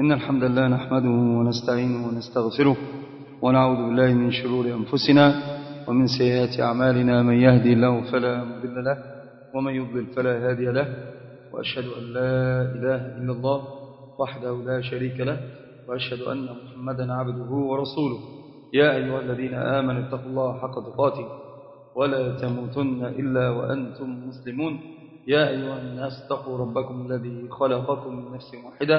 إن الحمد لله نحمده ونستعينه ونستغفره ونعوذ بالله من شرور أنفسنا ومن سيئات أعمالنا من يهدي الله فلا مضل له ومن يضلل فلا هادي له وأشهد أن لا إله إلا الله وحده لا شريك له وأشهد أن محمدا عبده ورسوله. يا أيها الذين آمنوا اتقوا الله حق تقاته ولا تموتن إلا وأنتم مسلمون. يا أيها الناس اتقوا ربكم الذي خلقكم من نفس واحدة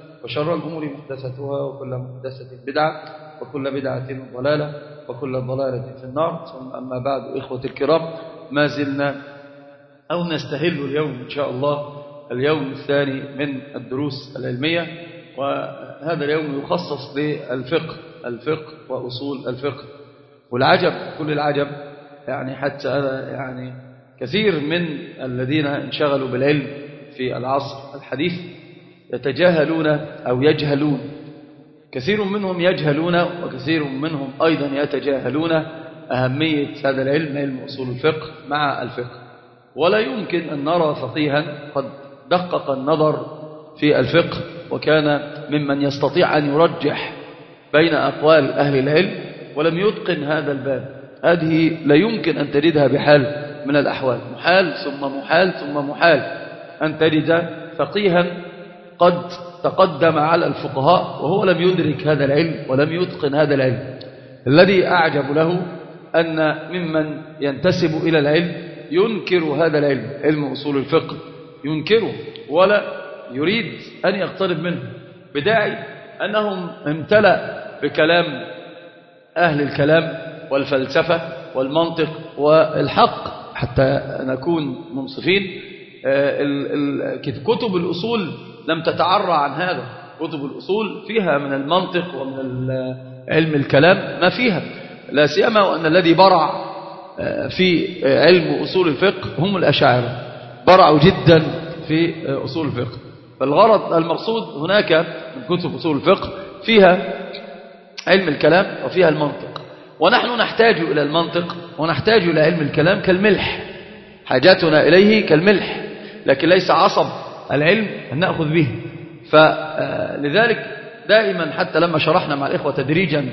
وشر الأمور محدثتها وكل محدثة بدعة وكل بدعة ضلالة وكل ضلالة في النار. ثم أما بعد إخوة الكرام ما زلنا أو نستهل اليوم إن شاء الله اليوم الثاني من الدروس العلمية. وهذا اليوم يخصص للفقه الفقه وأصول الفقه. والعجب كل العجب يعني حتى هذا يعني كثير من الذين انشغلوا بالعلم في العصر الحديث. يتجاهلون أو يجهلون. كثير منهم يجهلون وكثير منهم أيضا يتجاهلون أهمية هذا العلم علم أصول الفقه مع الفقه. ولا يمكن أن نرى فقيها. قد دقق النظر في الفقه وكان ممن يستطيع أن يرجح بين أقوال أهل العلم ولم يتقن هذا الباب. هذه لا يمكن أن تجدها بحال من الأحوال. محال ثم محال ثم محال. أن تجد فقيها قد تقدم على الفقهاء وهو لم يدرك هذا العلم ولم يتقن هذا العلم. الذي أعجب له أن ممن ينتسب إلى العلم ينكر هذا العلم. علم أصول الفقه ينكره ولا يريد أن يقترب منه. بداعي أنهم امتلأ بكلام أهل الكلام والفلسفة والمنطق والحق. حتى نكون منصفين كتب الأصول لم تتعرى عن هذا كتب الأصول فيها من المنطق ومن علم الكلام ما فيها. لا سيما وأن الذي برع في علم أصول الفقه هم الأشاعرة. برعوا جدا في أصول الفقه. فالغرض المقصود هناك من كتب أصول الفقه فيها علم الكلام وفيها المنطق. ونحن نحتاج إلى المنطق ونحتاج إلى علم الكلام كالملح. حاجاتنا إليه كالملح لكن ليس عصب. العلم أن نأخذ به. فلذلك دائما حتى لما شرحنا مع الإخوة تدريجا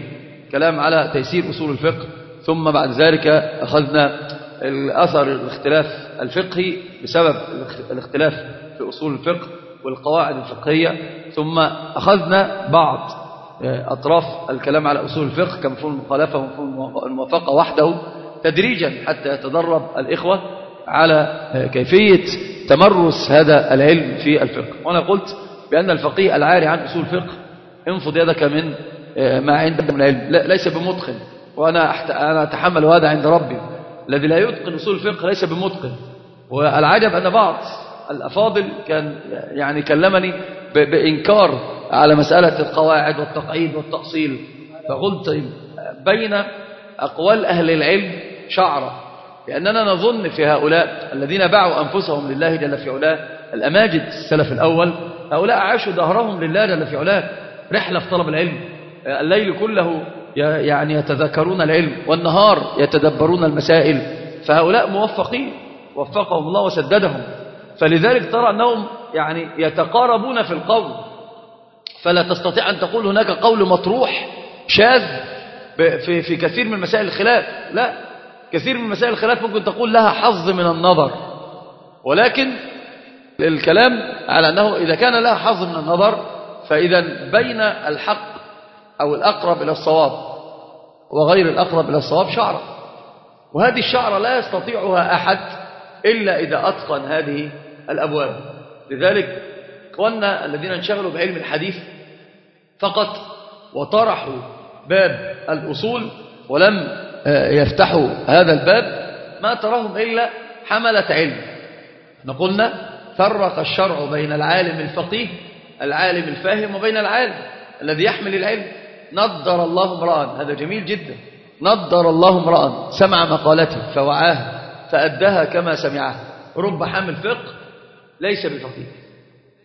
كلام على تيسير أصول الفقه ثم بعد ذلك أخذنا الأثر الاختلاف الفقهي بسبب الاختلاف في أصول الفقه والقواعد الفقهية ثم أخذنا بعض أطراف الكلام على أصول الفقه كمفهوم المخالفة ومفهوم الموافقة وحده تدريجا حتى يتدرب الإخوة على كيفية تمرس هذا العلم في الفقه. وأنا قلت بأن الفقيه العاري عن أصول الفقه انفض يدك من ما عندك من العلم ليس بمتقن. وأنا أنا أتحمل هذا عند ربي. الذي لا يتقن أصول الفقه ليس بمتقن. والعجب أن بعض الأفاضل كان يعني كلمني بإنكار على مسألة القواعد والتقعيد والتأصيل. فقلت بين أقوال أهل العلم شعرة. لأننا نظن في هؤلاء الذين باعوا أنفسهم لله جل في علاه الأماجد السلف الأول هؤلاء عاشوا دهرهم لله جل في علاه رحلة في طلب العلم. الليل كله يعني يتذكرون العلم والنهار يتدبرون المسائل. فهؤلاء موفقين وفقهم الله وسددهم. فلذلك ترى أنهم يعني يتقاربون في القول. فلا تستطيع أن تقول هناك قول مطروح شاذ في, في كثير من مسائل الخلاف. لا كثير من مسائل الخلاف ممكن تقول لها حظ من النظر. ولكن الكلام على أنه إذا كان لها حظ من النظر فإذا بين الحق أو الأقرب إلى الصواب وغير الأقرب إلى الصواب شعرة وهذه الشعرة لا يستطيعها أحد إلا إذا أتقن هذه الأبواب. لذلك إخواننا الذين انشغلوا بعلم الحديث فقط وطرحوا باب الأصول ولم يفتحوا هذا الباب ما تراهم إلا حملة علم. نقولنا فرق الشرع بين العالم الفقيه العالم الفاهم وبين العالم الذي يحمل العلم. نضر الله امرأ هذا جميل جدا. نضر الله امرأ سمع مقالته فوعاها فأدها كما سمعها. رب حامل فقه ليس بفقيه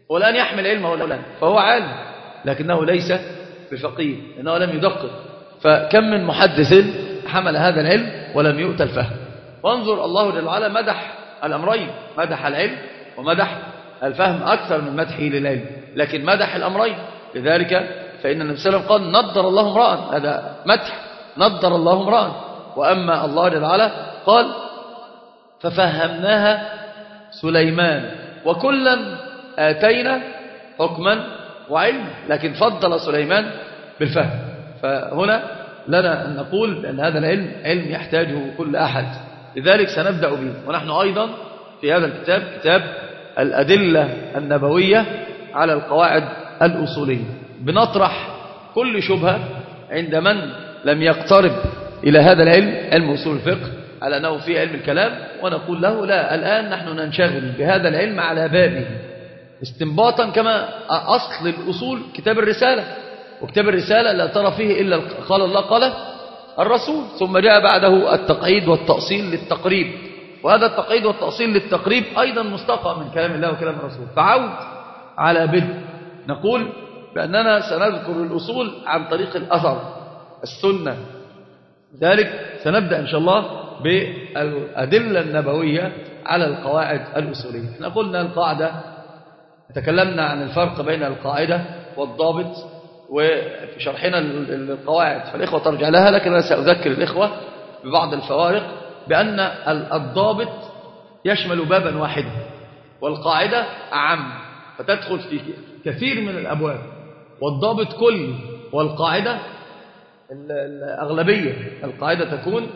والآن يحمل علمه الآن فهو عالم لكنه ليس بفقيه لأنه لم يدقق. فكم من محدث حمل هذا العلم ولم يؤت الفهم. وانظر الله جل وعلا مدح الأمرين مدح العلم ومدح الفهم أكثر من مدحه للعلم لكن مدح الأمرين. لذلك فإن النبي صلى الله عليه وسلم قال نضر الله امرأ. هذا مدح. نضر الله امرأ. وأما الله جل وعلا قال ففهمناها سليمان وكلا آتينا حكما وعلما. لكن فضل سليمان بالفهم. فهنا لنا أن نقول بأن هذا العلم علم يحتاجه كل أحد. لذلك سنبدأ به. ونحن أيضا في هذا الكتاب كتاب الأدلة النبوية على القواعد الأصولية. بنطرح كل شبهة عند من لم يقترب إلى هذا العلم علم أصول الفقه على أنه في علم الكلام ونقول له لا الآن نحن ننشغل بهذا العلم على بابه. استنباطا كما أصل الأصول كتاب الرسالة. وكتاب الرسالة لا ترى فيه إلا قال الله قال الرسول ثم جاء بعده التقعيد والتأصيل للتقريب. وهذا التقعيد والتأصيل للتقريب أيضا مستقى من كلام الله وكلام الرسول. فعود على بدء نقول بأننا سنذكر الأصول عن طريق الأثر السنة. ذلك سنبدأ إن شاء الله بالأدلة النبوية على القواعد الأصولية. إحنا قلنا القاعدة تكلمنا عن الفرق بين القاعدة والضابط. وفي شرحنا القواعد فالإخوة ترجع لها لكن أنا سأذكر الإخوة ببعض الفوارق بأن الضابط يشمل بابا واحدا والقاعدة أعم فتدخل في كثير من الأبواب والضابط كل والقاعدة الأغلبية القاعدة تكون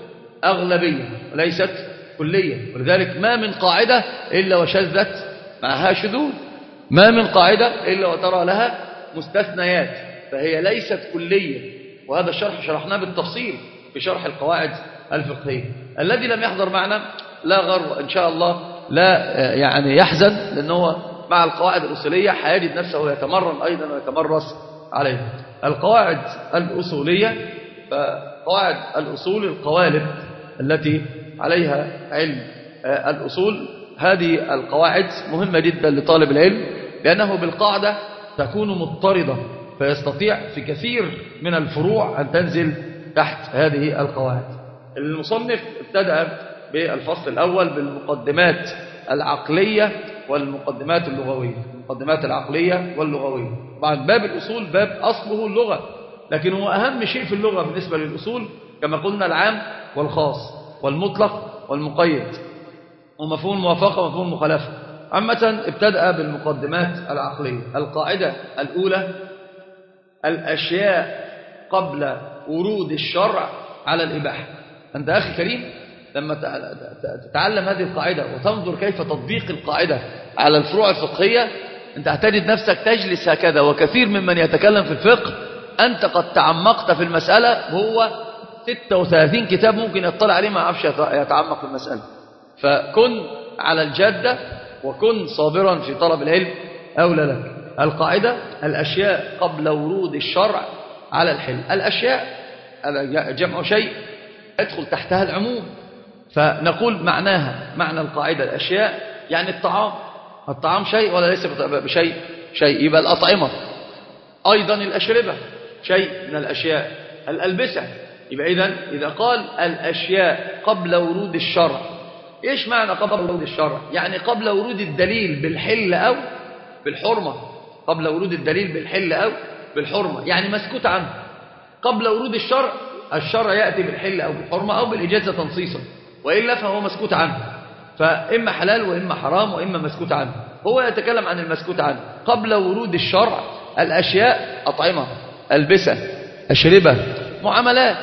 أغلبية وليست كلية ولذلك ما من قاعدة إلا وشذت معها شذوذ ما من قاعدة إلا وترى لها مستثنيات. فهي ليست كلية وهذا الشرح شرحناه بالتفصيل في شرح القواعد الفقهية. الذي لم يحضر معنا لا غر إن شاء الله لا يعني يحزن لأنه مع القواعد الأصولية حيجد نفسه يتمرن أيضا ويتمرس عليه. القواعد الأصولية فقواعد الأصول القوالب التي عليها علم الأصول هذه القواعد مهمة جدا لطالب العلم لأنه بالقاعدة تكون مضطردة. فيستطيع في كثير من الفروع أن تنزل تحت هذه القواعد. المصنف ابتدأ بالفصل الأول بالمقدمات العقلية والمقدمات اللغوية المقدمات العقلية واللغوية. بعد باب الأصول باب أصله اللغة. لكن هو أهم شيء في اللغة بالنسبة للأصول كما قلنا العام والخاص والمطلق والمقيد. ومفهوم الموافقة ومفهوم المخالفة عامة ابتدأ بالمقدمات العقلية. القاعدة الأولى الأشياء قبل ورود الشرع على الإباحة. أنت أخي كريم لما تتعلم هذه القاعدة وتنظر كيف تطبيق القاعدة على الفروع الفقهية أنت هتجد نفسك تجلس هكذا وكثير ممن يتكلم في الفقه. أنت قد تعمقت في المسألة وهو 36 كتاب ممكن يطلع عليه ما عرفش يتعمق في المسألة. فكن على الجادة وكن صابرا في طلب العلم أولى لك. القاعدة الأشياء قبل ورود الشرع على الحل. الأشياء جمع شيء يدخل تحتها العموم. فنقول معناها معنى القاعدة الأشياء يعني الطعام. الطعام شيء ولا ليس بشيء شيء. يبقى الأطعمة. أيضا الأشربة شيء من الأشياء. الألبسة. يبقى إذن إذا قال الأشياء قبل ورود الشرع. إيش معنى قبل ورود الشرع؟ يعني قبل ورود الدليل بالحل أو بالحرمة. قبل ورود الدليل بالحل أو بالحرمة يعني مسكوت عنه. قبل ورود الشرع الشرع يأتي بالحل أو بالحرمة أو بالإجازة تنصيصا وإلا فهو مسكوت عنه. فإما حلال وإما حرام وإما مسكوت عنه. هو يتكلم عن المسكوت عنه. قبل ورود الشرع الأشياء أطعمة ألبسة أشربة معاملات.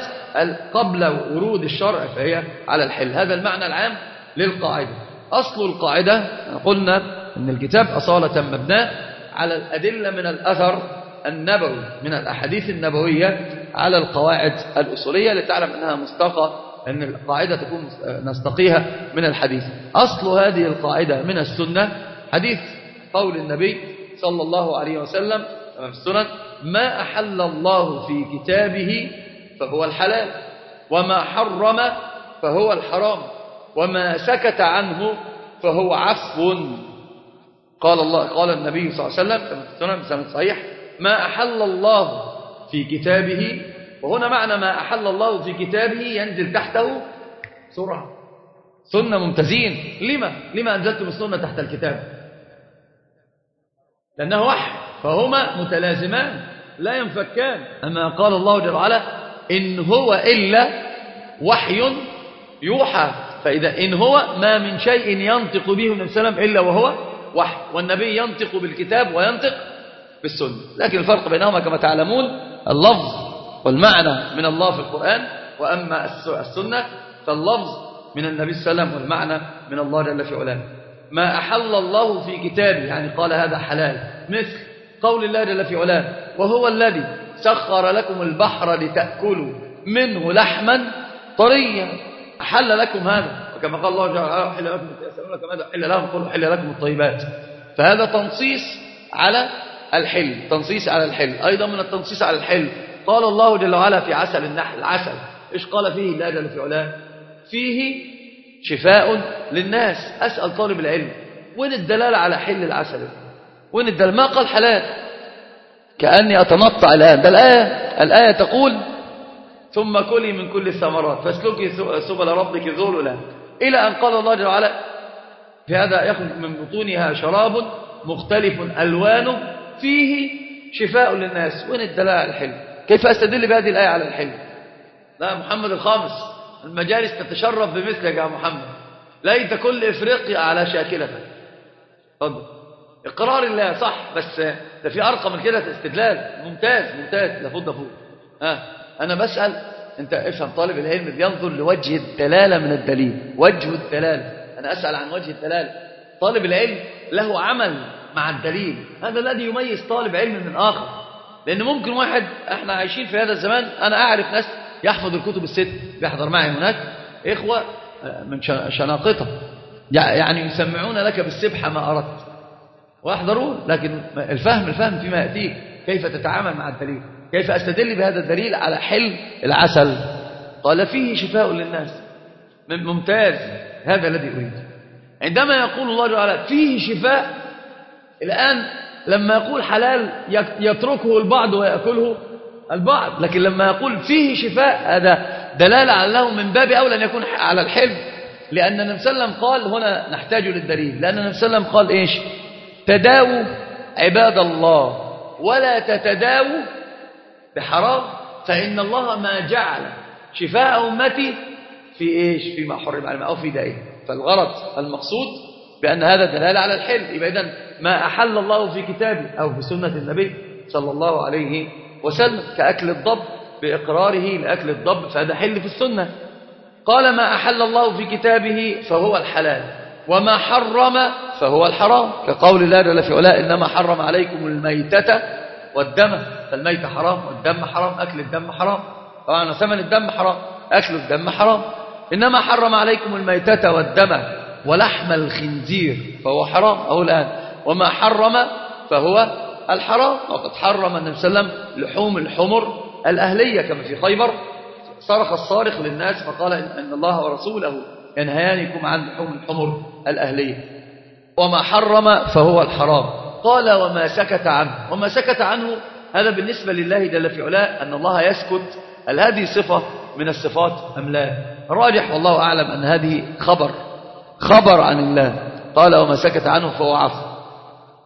قبل ورود الشرع فهي على الحل. هذا المعنى العام للقاعدة. أصل القاعدة قلنا أن الكتاب أصالة مبناه على الأدلة من الأثر النبوي من الأحاديث النبوية على القواعد الأصولية لتعلم أنها مستقى أن القاعدة تكون نستقيها من الحديث. أصل هذه القاعدة من السنة حديث قول النبي صلى الله عليه وسلم في السنن ما أحل الله في كتابه فهو الحلال وما حرم فهو الحرام وما سكت عنه فهو عفو. قال الله قال النبي صلى الله عليه وسلم كما في السنن صحيح ما أحل الله في كتابه وهنا معنى ما أحل الله في كتابه ينزل تحته سرعة سنة ممتازين. لما؟ لما أنزلتم السنة تحت الكتاب. لأنه وحي. فهما متلازمان لا ينفكان. أما قال الله جل وعلا إن هو إلا وحي يوحى فإذا إن هو ما من شيء ينطق به النبي صلى الله عليه وسلم إلا وهو وحي والنبي ينطق بالكتاب وينطق بالسنة. لكن الفرق بينهما كما تعلمون اللفظ والمعنى من الله في القرآن وأما السنة فاللفظ من النبي صلى الله عليه وسلم والمعنى من الله جل في علاه. ما أحل الله في كتابه يعني قال هذا حلال مثل قول الله جل في علاه وهو الذي سخر لكم البحر لتأكلوا منه لحما طريا. أحل لكم هذا. وكما قال الله جل وعلا حل لكم يسألونك ماذا؟ حل لهم قلوا حل لكم الطيبات. فهذا تنصيص على الحل تنصيص على الحل. أيضا من التنصيص على الحل قال الله جل وعلا في عسل النحل عسل. إيش قال فيه؟ الله جل في علاه. فيه شفاء للناس. أسأل طالب العلم وين الدلالة على حل العسل؟ وين الدلالة؟ ما قال حلال. كأني أتنطع الآن. ده الآية الآية تقول ثم كلي من كل الثمرات فاسلكي سبل ربك ذللا إلى أن قال الله جل وعلا في هذا يخرج من بطونها شراب مختلف ألوانه فيه شفاء للناس. وين الدلالة على الحلم؟ كيف أستدل بهذه الآية على الحلم؟ لا محمد الخامس المجالس تتشرف بمثلك يا محمد ليت كل إفريقيا على شاكلتك إقرار الله صح بس ده في أرقى من كده استدلال. ممتاز ممتاز. لابد فوق ها أنا بسأل أنت افهم طالب العلم بينظر لوجه الدلالة من الدليل. وجه الدلالة. أنا أسأل عن وجه الدلالة. طالب العلم له عمل مع الدليل. هذا الذي يميز طالب علم من آخر. لأن ممكن واحد إحنا عايشين في هذا الزمان أنا أعرف ناس يحفظ الكتب الست بيحضر معي هناك. إخوة من شناقطة يعني يسمعون لك بالسبحة ما أردت. ويحضرون لكن الفهم الفهم فيما يأتيك. كيف تتعامل مع الدليل؟ كيف أستدل بهذا الدليل على حل العسل؟ قال فيه شفاء للناس. ممتاز هذا الذي أريد. عندما يقول الله تعالى فيه شفاء الآن لما يقول حلال يتركه البعض ويأكله البعض لكن لما يقول فيه شفاء هذا دلالة على له من باب أولى أن يكون على الحلم لأن النبي صلى الله عليه وسلم قال هنا نحتاج للدليل لأن النبي صلى الله عليه وسلم قال إيش؟ تداووا عباد الله ولا تتداووا بحرام فإن الله ما جعل شفاء أمتي في إيش؟ فيما حرم عليهم أو في دائه. فالغرض المقصود بأن هذا دلالة على الحل يبقى إذن ما أحل الله في كتابه أو في سنة النبي صلى الله عليه وسلم كأكل الضب بإقراره لأكل الضب فهذا حل في السنة. قال ما أحل الله في كتابه فهو الحلال وما حرم فهو الحرام. كقول الله جل في علاء إنما حرم عليكم الميتة والدم فالميت حرام والدم حرام أكل الدم حرام. طبعا ثمن الدم حرام أكل الدم حرام. إنما حرم عليكم الميتة والدم ولحم الخنزير فهو حرام. أو الآن. وما حرم فهو الحرام. وقد حرم النبي صلى الله عليه وسلم لحوم الحمر الأهلية كما في خيبر. صرخ الصارخ للناس فقال إن الله ورسوله ينهيانكم عن لحوم الحمر الأهلية. وما حرم فهو الحرام. قال وما سكت عنه. وما سكت عنه هذا بالنسبة لله جل في علاه أن الله يسكت هل هذه صفة من الصفات أم لا؟ راجح والله أعلم أن هذه خبر خبر عن الله. قال وما سكت عنه فهو عفو.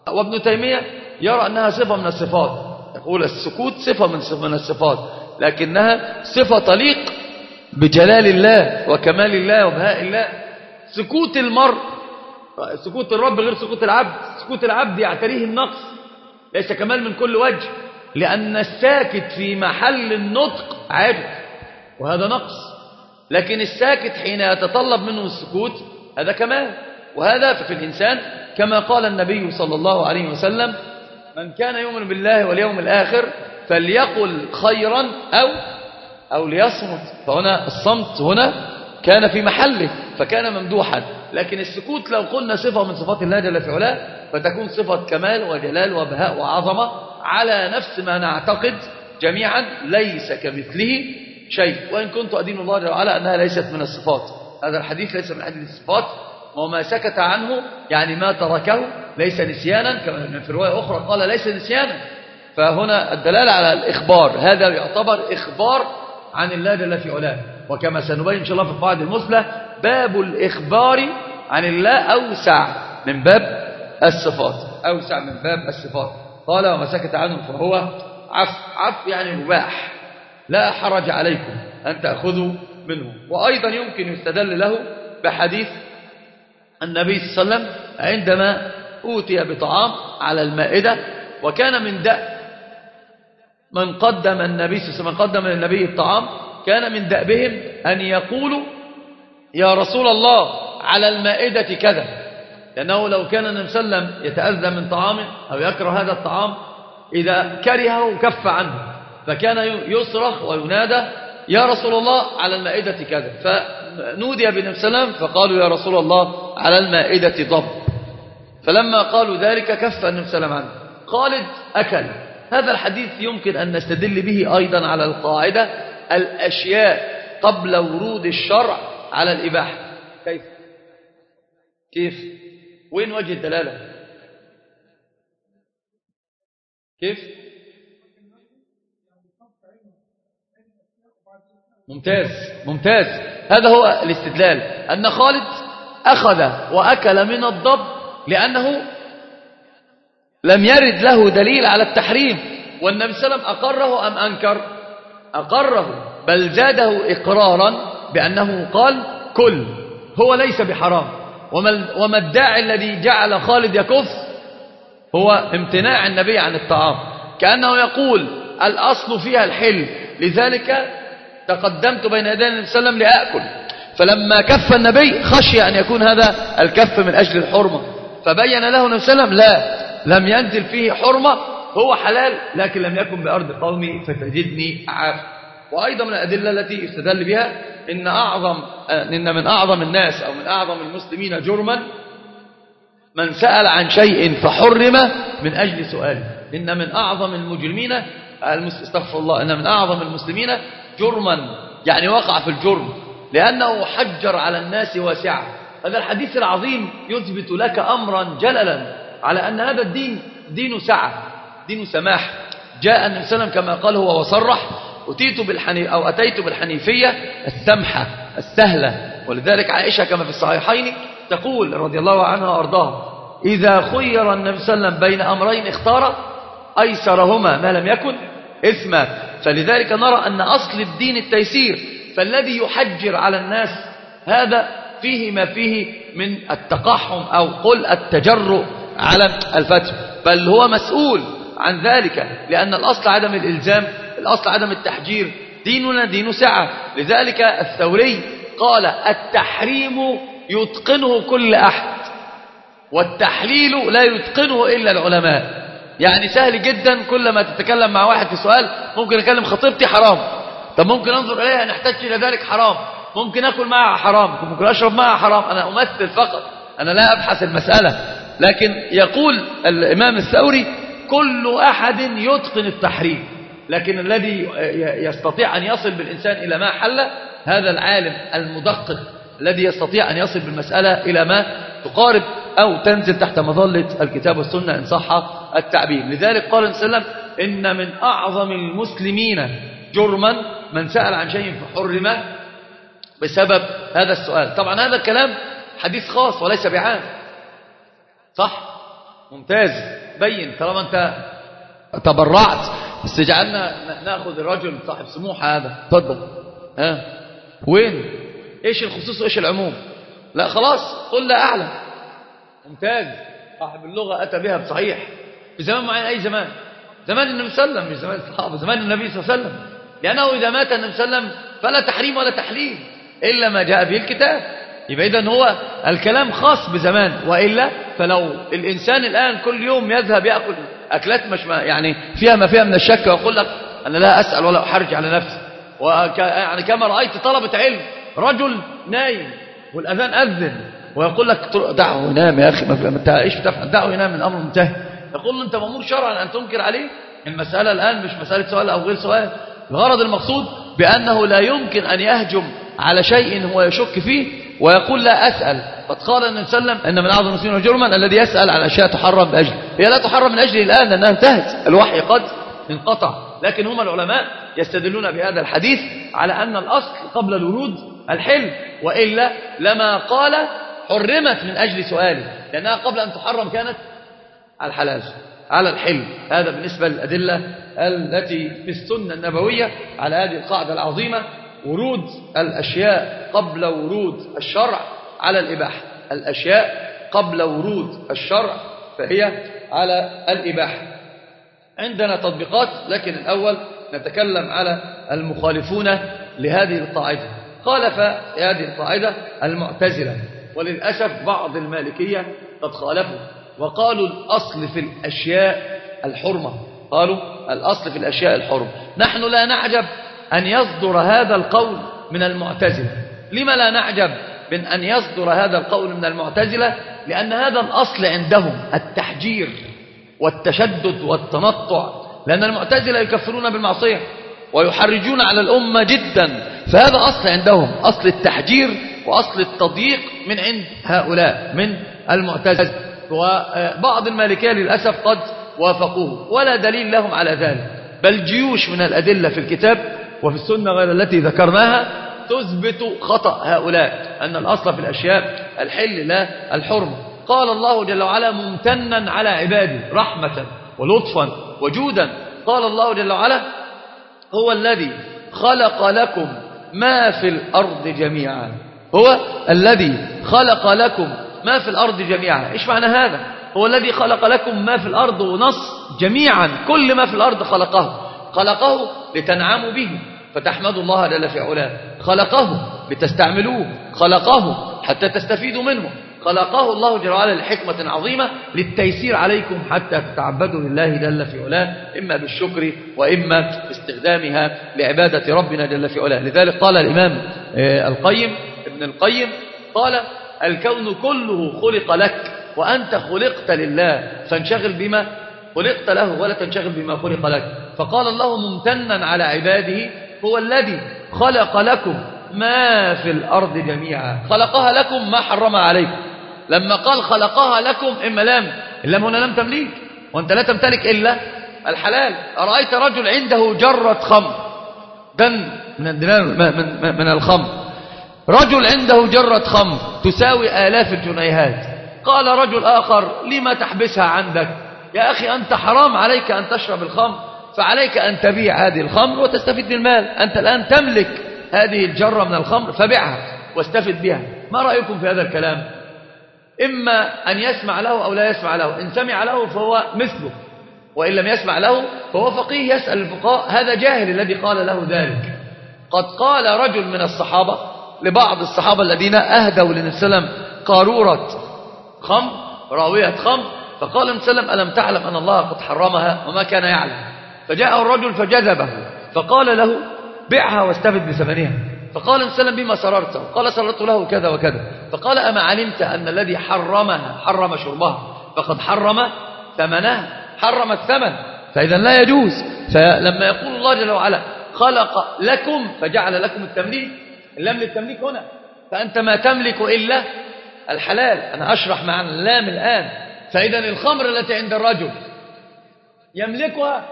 وابن تيمية يرى أنها صفة من الصفات. يقول السكوت صفة من الصفات لكنها صفة تليق بجلال الله وكمال الله وبهاء الله. سكوت المرء سكوت الرب غير سكوت العبد. سكوت العبد يعتريه النقص ليس كمال من كل وجه. لأن الساكت في محل النطق عاجز وهذا نقص. لكن الساكت حين يتطلب منه السكوت هذا كمال. وهذا في الإنسان كما قال النبي صلى الله عليه وسلم من كان يؤمن بالله واليوم الآخر فليقل خيرا أو أو ليصمت. فهنا الصمت هنا كان في محله فكان ممدوحا. لكن السكوت لو قلنا صفة من صفات الله جل في علاه فتكون صفة كمال وجلال وبهاء وعظمة على نفس ما نعتقد جميعا ليس كمثله شيء. وإن كنت أدين الله جل وعلا أنها ليست من الصفات. هذا الحديث ليس من حديث الصفات وما سكت عنه يعني ما تركه ليس نسيانا كما في رواية أخرى قال ليس نسيانا. فهنا الدلالة على الإخبار. هذا يعتبر إخبار عن الله جل في علاه. وكما سنبين إن شاء الله في القواعد المثلى باب الإخبار عن الله أوسع من باب الصفات. أوسع من باب الصفات. قال وما سكت عنه فهو عف عف يعني مباح لا حرج عليكم أن تأخذوا منه. وأيضا يمكن يستدل له بحديث النبي صلى الله عليه وسلم عندما أوتي بطعام على المائدة وكان من دأ من قدم النبي صلى الله عليه وسلم قدم للنبي الطعام كان من دأبهم أن يقولوا يا رسول الله على المائدة كذا. لأنه لو كان النبي صلى الله عليه وسلم يتأذى من طعام أو يكره هذا الطعام إذا كرهه كف عنه فكان يصرخ وينادى يا رسول الله على المائدة كذا. فنودي بالنبي صلى الله عليه وسلم فقالوا يا رسول الله على المائدة ضب. فلما قالوا ذلك كف النبي صلى الله عليه وسلم. عنه خالد أكل. هذا الحديث يمكن أن نستدل به أيضا على القاعدة الأشياء قبل ورود الشرع على الإباحة. كيف؟ كيف؟ وين وجه الدلالة؟ كيف؟ ممتاز ممتاز. هذا هو الاستدلال. أن خالد أخذ وأكل من الضب لأنه لم يرد له دليل على التحريم. والنبي صلى الله عليه وسلم أقره أم أنكر؟ أقره بل زاده إقرارا بأنه قال كل هو ليس بحرام. وما الداعي الذي جعل خالد يكف؟ هو امتناع النبي عن الطعام. كأنه يقول الأصل فيها الحل لذلك تقدمت بين يدي النبي صلى الله عليه وسلم لأكل. فلما كف النبي خشي أن يكون هذا الكف من أجل الحرمة. فبين له النبي صلى الله عليه وسلم لا لم ينزل فيه حرمة هو حلال لكن لم يكن بأرض قومي فتجدني عاف وأيضا من الأدلة التي استدل بها إن, أعظم إن من أعظم الناس أو من أعظم المسلمين جرما من سأل عن شيء فحرم من أجل سؤاله. إن من أعظم المجرمين استغفر الله إن من أعظم المسلمين جرما يعني وقع في الجرم لأنه حجر على الناس واسعة. هذا الحديث العظيم يثبت لك أمرا جللا على أن هذا الدين دين سعة. دين سماح. جاء النبي صلى الله عليه وسلم كما قال هو وصرح أتيت بالحني أو أتيت بالحنيفية السمحة السهلة. ولذلك عائشة كما في الصحيحين تقول رضي الله عنها وأرضاها إذا خير النبي صلى الله عليه وسلم بين أمرين اختار أيسرهما ما لم يكن إثما فلذلك نرى أن أصل الدين التيسير فالذي يحجر على الناس هذا فيه ما فيه من التقحم أو قل التجرؤ على الفتح. بل هو مسؤول عن ذلك لأن الأصل عدم الإلزام الأصل عدم التحجير ديننا دين سعة. لذلك الثوري قال التحريم يتقنه كل أحد والتحليل لا يتقنه إلا العلماء. يعني سهل جدا كل ما تتكلم مع واحد في سؤال ممكن أكلم خطيبتي حرام. طب ممكن أنظر إليها نحتاج إلى ذلك حرام. ممكن أكل معها حرام. ممكن أشرب معها حرام. أنا أمثل فقط. أنا لا أبحث المسألة. لكن يقول الإمام الثوري كل أحد يتقن التحريم. لكن الذي يستطيع أن يصل بالإنسان إلى ما حل هذا العالم المدقق الذي يستطيع أن يصل بالمسألة إلى ما تقارب أو تنزل تحت مظلة الكتاب والسنة إن صح التعبير. لذلك قال صلى الله عليه وسلم إن من أعظم المسلمين جرما من سأل عن شيء فحرم بسبب هذا السؤال. طبعا هذا الكلام حديث خاص وليس بعام. صح؟ ممتاز. بين طالما انت تبرعت. بس جعلنا ناخذ الرجل صاحب سموحه هذا. اتفضل ها؟ وين؟ إيش الخصوص وإيش العموم؟ لا خلاص قل لا أعلم. ممتاز. صاحب اللغة أتى بها بصحيح. في زمان معين؟ أي زمان؟ زمان النبي صلى الله عليه وسلم مش زمان الصحابة زمان النبي صلى الله عليه وسلم. لأنه إذا مات النبي صلى الله عليه وسلم فلا تحريم ولا تحليل إلا ما جاء به الكتاب. يبقى إذن هو الكلام خاص بزمان وإلا فلو الإنسان الآن كل يوم يذهب يأكل أكلات مش ما يعني فيها ما فيها من الشك ويقول لك أنا لا أسأل ولا أحرج على نفسي. وك يعني كما رأيت طلبة علم رجل نايم والأذان أذن ويقول لك دعه ينام يا أخي ما أنت إيش بتفعل؟ دعه ينام من أمر منتهي. يقول له أنت مأمور شرعا أن تنكر عليه؟ المسألة الآن مش مسألة سؤال أو غير سؤال. الغرض المقصود بأنه لا يمكن أن يهجم على شيء هو يشك فيه ويقول لا أسأل. قد قال النبي صلى الله عليه وسلم أن من أعظم المسلمين جرما الذي يسأل عن أشياء تحرم بأجله هي لا تحرم من أجله الآن لأنها انتهت. الوحي قد انقطع. لكن هم العلماء يستدلون بهذا الحديث على أن الأصل قبل الورود الحل وإلا لما قال حرمت من أجل سؤاله. لأنها قبل أن تحرم كانت على الحلال على الحل هذا بالنسبة للأدلة التي في السنة النبوية على هذه القاعدة العظيمة. ورود الأشياء قبل ورود الشرع على الإباحة. الأشياء قبل ورود الشرع فهي على الإباحة. عندنا تطبيقات لكن الأول نتكلم على المخالفون لهذه القاعدة. خالف هذه القاعدة المعتزلة وللأسف بعض المالكية قد خالفوا وقالوا الأصل في الأشياء الحرمة. قالوا الأصل في الأشياء الحرمة. نحن لا نعجب أن يصدر هذا القول من المعتزلة. لما لا نعجب من أن يصدر هذا القول من المعتزلة؟ لأن هذا الأصل عندهم التحجير والتشدد والتنطع لأن المعتزلة يكفرون بالمعصية ويحرجون على الأمة جدا. فهذا أصل عندهم أصل التحجير وأصل التضييق من عند هؤلاء من المعتزلة. وبعض المالكية للأسف قد وافقوه ولا دليل لهم على ذلك. بل جيوش من الأدلة في الكتاب وفي السنة غير التي ذكرناها تثبت خطأ هؤلاء أن الأصل في الأشياء الحل لا الحرمة قال الله جل وعلا ممتنا على عباده رحمة ولطفا وجودا. قال الله جل وعلا هو الذي خلق لكم ما في الأرض جميعا. هو الذي خلق لكم ما في الأرض جميعا. إيش معنى هذا؟ هو الذي خلق لكم ما في الأرض ونص جميعا. كل ما في الأرض خلقه. خلقه لتنعموا به فتحمدوا الله جل في علاه. خلقه لتستعملوه خلقه حتى تستفيدوا منه. خلقه الله جل وعلا لحكمة عظيمة للتيسير عليكم حتى تتعبدوا لله جل في علاه إما بالشكر وإما باستخدامها لعبادة ربنا جل في علاه. لذلك قال الإمام آه، القيم ابن القيم قال الكون كله خلق لك وأنت خلقت لله فانشغل بما خلقت له ولا تنشغل بما خلق لك. فقال الله ممتنا على عباده هو الذي خلق لكم ما في الأرض جميعا. خلقها لكم ما حرم عليكم. لما قال خلقها لكم إما لام اللام هنا لم تمليك وأنت لا تمتلك إلا الحلال. أرأيت رجل عنده جرة خمر؟ دن من, من, من الخمر. رجل عنده جرة خمر تساوي آلاف الجنيهات. قال رجل آخر لما تحبسها عندك؟ يا أخي أنت حرام عليك أن تشرب الخمر فعليك أن تبيع هذه الخمر وتستفيد من المال. أنت الآن تملك هذه الجرة من الخمر فبيعها واستفد بها. ما رأيكم في هذا الكلام؟ إما أن يسمع له أو لا يسمع له. إن سمع له فهو مثله. وإن لم يسمع له فهو فقيه يسأل الفقهاء هذا جاهل الذي قال له ذلك. قد قال رجل من الصحابة لبعض الصحابة الذين أهدوا للنبي صلى الله عليه وسلم قارورة خمر راوية خمر فقال النبي صلى الله عليه وسلم ألم تعلم أن الله قد حرمها وما كان يعلم؟ فجاء الرجل فجذبه فقال له بعها واستفد بثمنها. فقال النبي صلى الله عليه وسلم بما سررت؟ قال سررت له كذا وكذا. فقال أما علمت أن الذي حرمها حرم شربها فقد حرم ثمنها حرم الثمن فإذا لا يجوز. فلما يقول الله جل وعلا خلق لكم فجعل لكم التمليك. اللام للتمليك هنا. فأنت ما تملك إلا الحلال. أنا أشرح مع اللام الآن. فإذا الخمر التي عند الرجل يملكها؟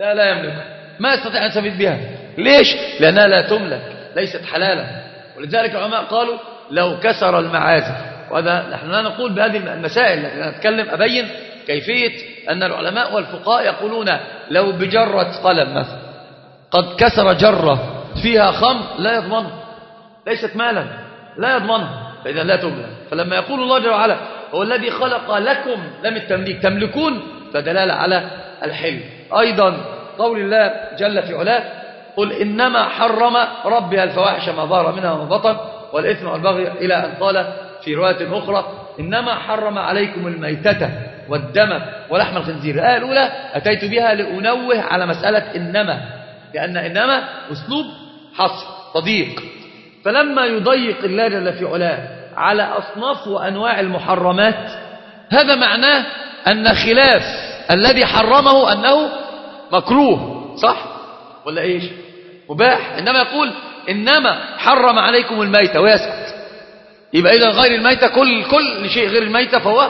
لا لا يملكها. ما يستطيع أن يستفيد بها. ليش؟ لأنها لا تملك ليست حلالا. ولذلك العلماء قالوا لو كسر المعازف. وهذا نحن لا نقول بهذه المسائل لكن نتكلم أبين كيفية أن العلماء والفقهاء يقولون لو بجرة قلم مثلا قد كسر جرة فيها خمر لا يضمنها ليست مالا لا يضمنها فإذا لا تملك. فلما يقول الله جل وعلا هو الذي خلق لكم لم التمليك. تملكون فدلالة على الحلم. أيضا قول الله جل في علاه قل إنما حرم ربي الفواحش ما ظهر منها وما بطن والإثم والبغي إلى أن قال في رواية أخرى إنما حرم عليكم الميتة والدم ولحم الخنزير. الآية الأولى أتيت بها لأنوه على مسألة إنما لأن إنما أسلوب حصر تضييق. فلما يضيق الله جل في علاه على أصناف وأنواع المحرمات. هذا معناه أن خلاف الذي حرمه أنه مكروه صح؟ ولا إيش؟ مباح. إنما يقول إنما حرم عليكم الميتة ويسكت. يبقى إذا غير الميتة كل كل شيء غير الميتة فهو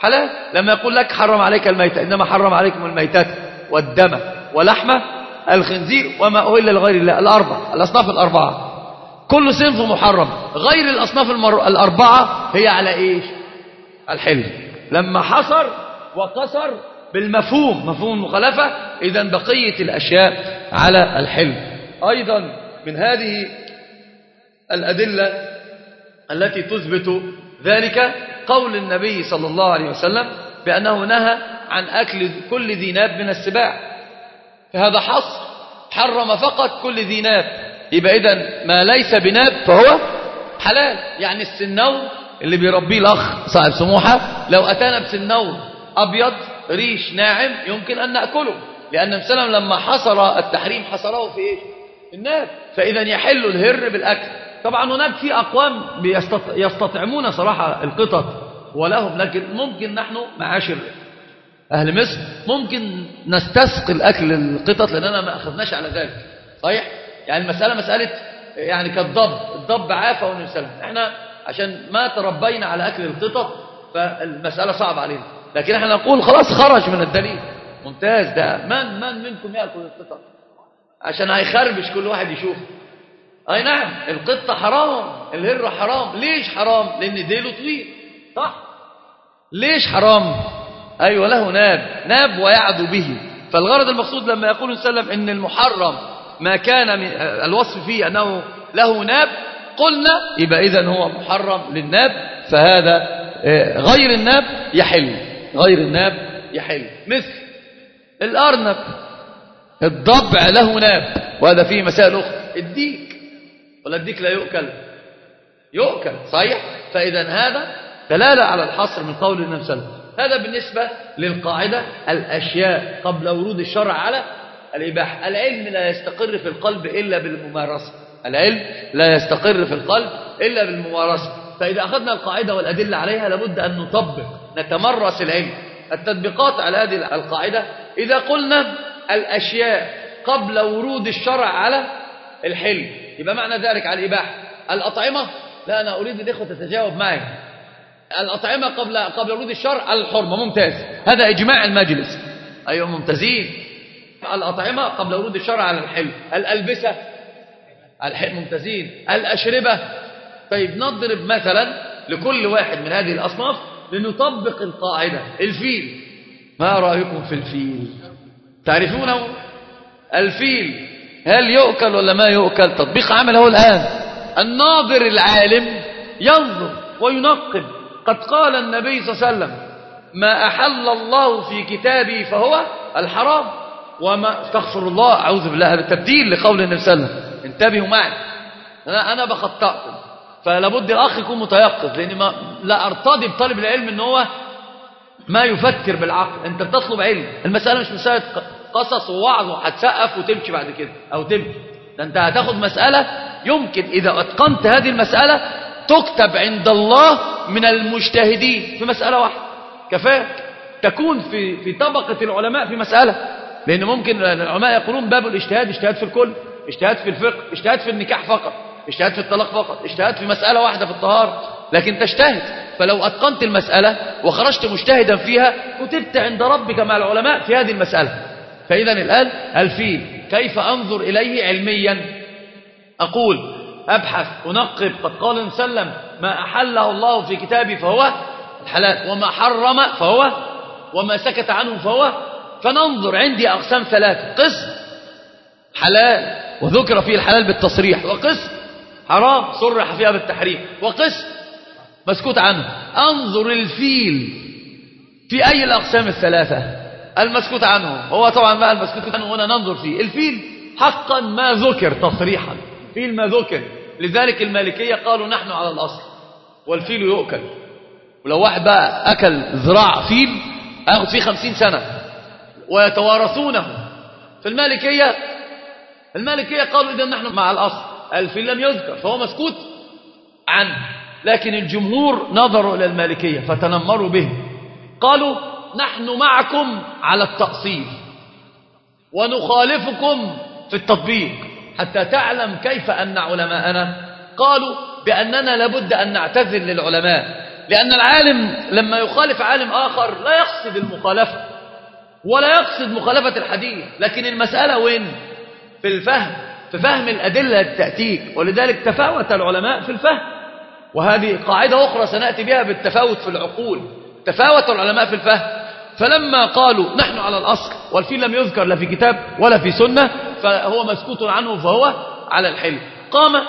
حلال. لما يقول لك حرم عليك الميتة إنما حرم عليكم الميتة والدم ولحم الخنزير وما أهل لغير الله الأربع الأصناف الأربعة. كل صنف محرم. غير الأصناف المر... الأربعة هي على إيش؟ الحل لما حصر وقصر بالمفهوم مفهوم المخالفة إذا بقية الأشياء على الحل أيضا من هذه الأدلة التي تثبت ذلك قول النبي صلى الله عليه وسلم بأنه نهى عن أكل كل ذي ناب من السباع. فهذا حصر حرم فقط كل ذي ناب. يبقى إذن ما ليس بناب فهو حلال. يعني السنور اللي بيربيه الأخ صاحب سموحة لو أتانا بسنور أبيض ريش ناعم يمكن أن نأكله. لأن مسلم لما حصر التحريم حصره في إيش؟ الناب. فإذا يحل الهر بالأكل. طبعا هناك في أقوام يستطعمون صراحة القطط ولهم لكن ممكن نحن معاشر أهل مصر ممكن نستسقي أكل القطط لأننا ما أخذناش على ذلك. صحيح؟ يعني المسألة مسألة يعني كالضب الضب عافى ونسلم إحنا عشان ما تربينا على أكل القطط فالمسألة صعبة علينا. لكن إحنا نقول خلاص خرج من الدليل. ممتاز ده. من من منكم يأكل القطط؟ عشان هيخربش كل واحد يشوف. أي نعم القطة حرام الهرة حرام. ليش حرام؟ لأن ديله طويل. صح. ليش حرام؟ أيوة له ناب. ناب ويعدو به. فالغرض المقصود لما يقول وسلم إن المحرم ما كان من الوصف فيه أنه له ناب قلنا يبقى إذن هو محرم للناب فهذا غير الناب يحل غير الناب يحل. مثل الأرنب الضبع له ناب وهذا فيه مسائل أخرى. الديك ولا الديك لا يؤكل؟ يؤكل صحيح؟ فإذا هذا دلالة على الحصر من قول النبي هذا بالنسبة للقاعدة الأشياء قبل ورود الشرع على الإباحة. العلم لا يستقر في القلب إلا بالممارسة. العلم لا يستقر في القلب إلا بالممارسة. فإذا أخذنا القاعدة والأدلة عليها لابد أن نطبق نتمرس العلم. التطبيقات على هذه القاعدة إذا قلنا الأشياء قبل ورود الشرع على الحلم يبقى معنى ذلك على الإباحة. الأطعمة؟ لا أنا أريد الإخوة تتجاوب معي. الأطعمة قبل قبل ورود الشرع الحرمة. ممتاز. هذا إجماع المجلس. أيوة ممتازين. الأطعمة قبل ورود الشرع على الحلم الألبسة الحلم ممتازين. الأشربة طيب نضرب مثلا لكل واحد من هذه الأصناف لنطبق القاعدة. الفيل ما رأيكم في الفيل؟ تعرفونه؟ الفيل هل يؤكل ولا ما يؤكل؟ تطبيق عمله الآن. الناظر العالم ينظر وينقب. قد قال النبي صلى الله عليه وسلم ما أحل الله في كتابه فهو الحرام. وما استغفر الله أعوذ بالله. هذا تبديل لقول النبي صلى الله عليه وسلم. انتبهوا معي. أنا, أنا بخطأكم. فلابد الأخ يكون متيقظ لأني ما لا أرتضي بطالب العلم أن هو ما يفكر بالعقل. أنت بتطلب علم. المسألة مش مسألة قصص ووعظ وهتسقف وتمشي بعد كده أو تمشي. ده أنت هتاخد مسألة يمكن إذا أتقنت هذه المسألة تكتب عند الله من المجتهدين في مسألة واحدة. كفاك. تكون في في طبقة العلماء في مسألة. لأن ممكن العلماء يقولون باب الاجتهاد اجتهاد في الكل اجتهاد في الفقه اجتهاد في النكاح فقط اجتهاد في الطلاق فقط اجتهاد في مسألة واحدة في الطهارة. لكن تجتهد. فلو أتقنت المسألة وخرجت مجتهدا فيها كتبت عند ربك مع العلماء في هذه المسألة. فإذا الآن الفيل كيف أنظر إليه علميا؟ أقول أبحث أنقب. قد قال سلم ما أحله الله في كتابه فهو الحلال وما حرم فهو وما سكت عنه فهو فننظر عندي أقسام ثلاثة قسم حلال وذكر فيه الحلال بالتصريح وقسم حرام صرح فيها بالتحريم وقسم مسكوت عنه. أنظر الفيل في أي الأقسام الثلاثة المسكوت عنه. هو طبعا بقى المسكوت عنه هنا ننظر فيه. الفيل حقا ما ذكر تصريحا فيل ما ذكر. لذلك المالكية قالوا نحن على الأصل والفيل يؤكل. ولو واحد بقى أكل ذراع فيل هياخد فيه خمسين سنة. ويتوارثونه. في المالكية المالكية قالوا إذا نحن مع الأصل الفيل لم يذكر فهو مسكوت عنه. لكن الجمهور نظروا إلى المالكية فتنمروا به. قالوا نحن معكم على التأصيل ونخالفكم في التطبيق حتى تعلم كيف أن علماءنا قالوا بأننا لابد أن نعتذر للعلماء لأن العالم لما يخالف عالم آخر لا يقصد المخالفة. ولا يقصد مخالفة الحديث لكن المسألة وين؟ في الفهم في فهم الأدلة التأتيك ولذلك تفاوت العلماء في الفهم. وهذه قاعدة أخرى سنأتي بها بالتفاوت في العقول. تفاوت العلماء في الفهم. فلما قالوا نحن على الأصل والفيل لم يذكر لا في كتاب ولا في سنة فهو مسكوت عنه فهو على الحل قام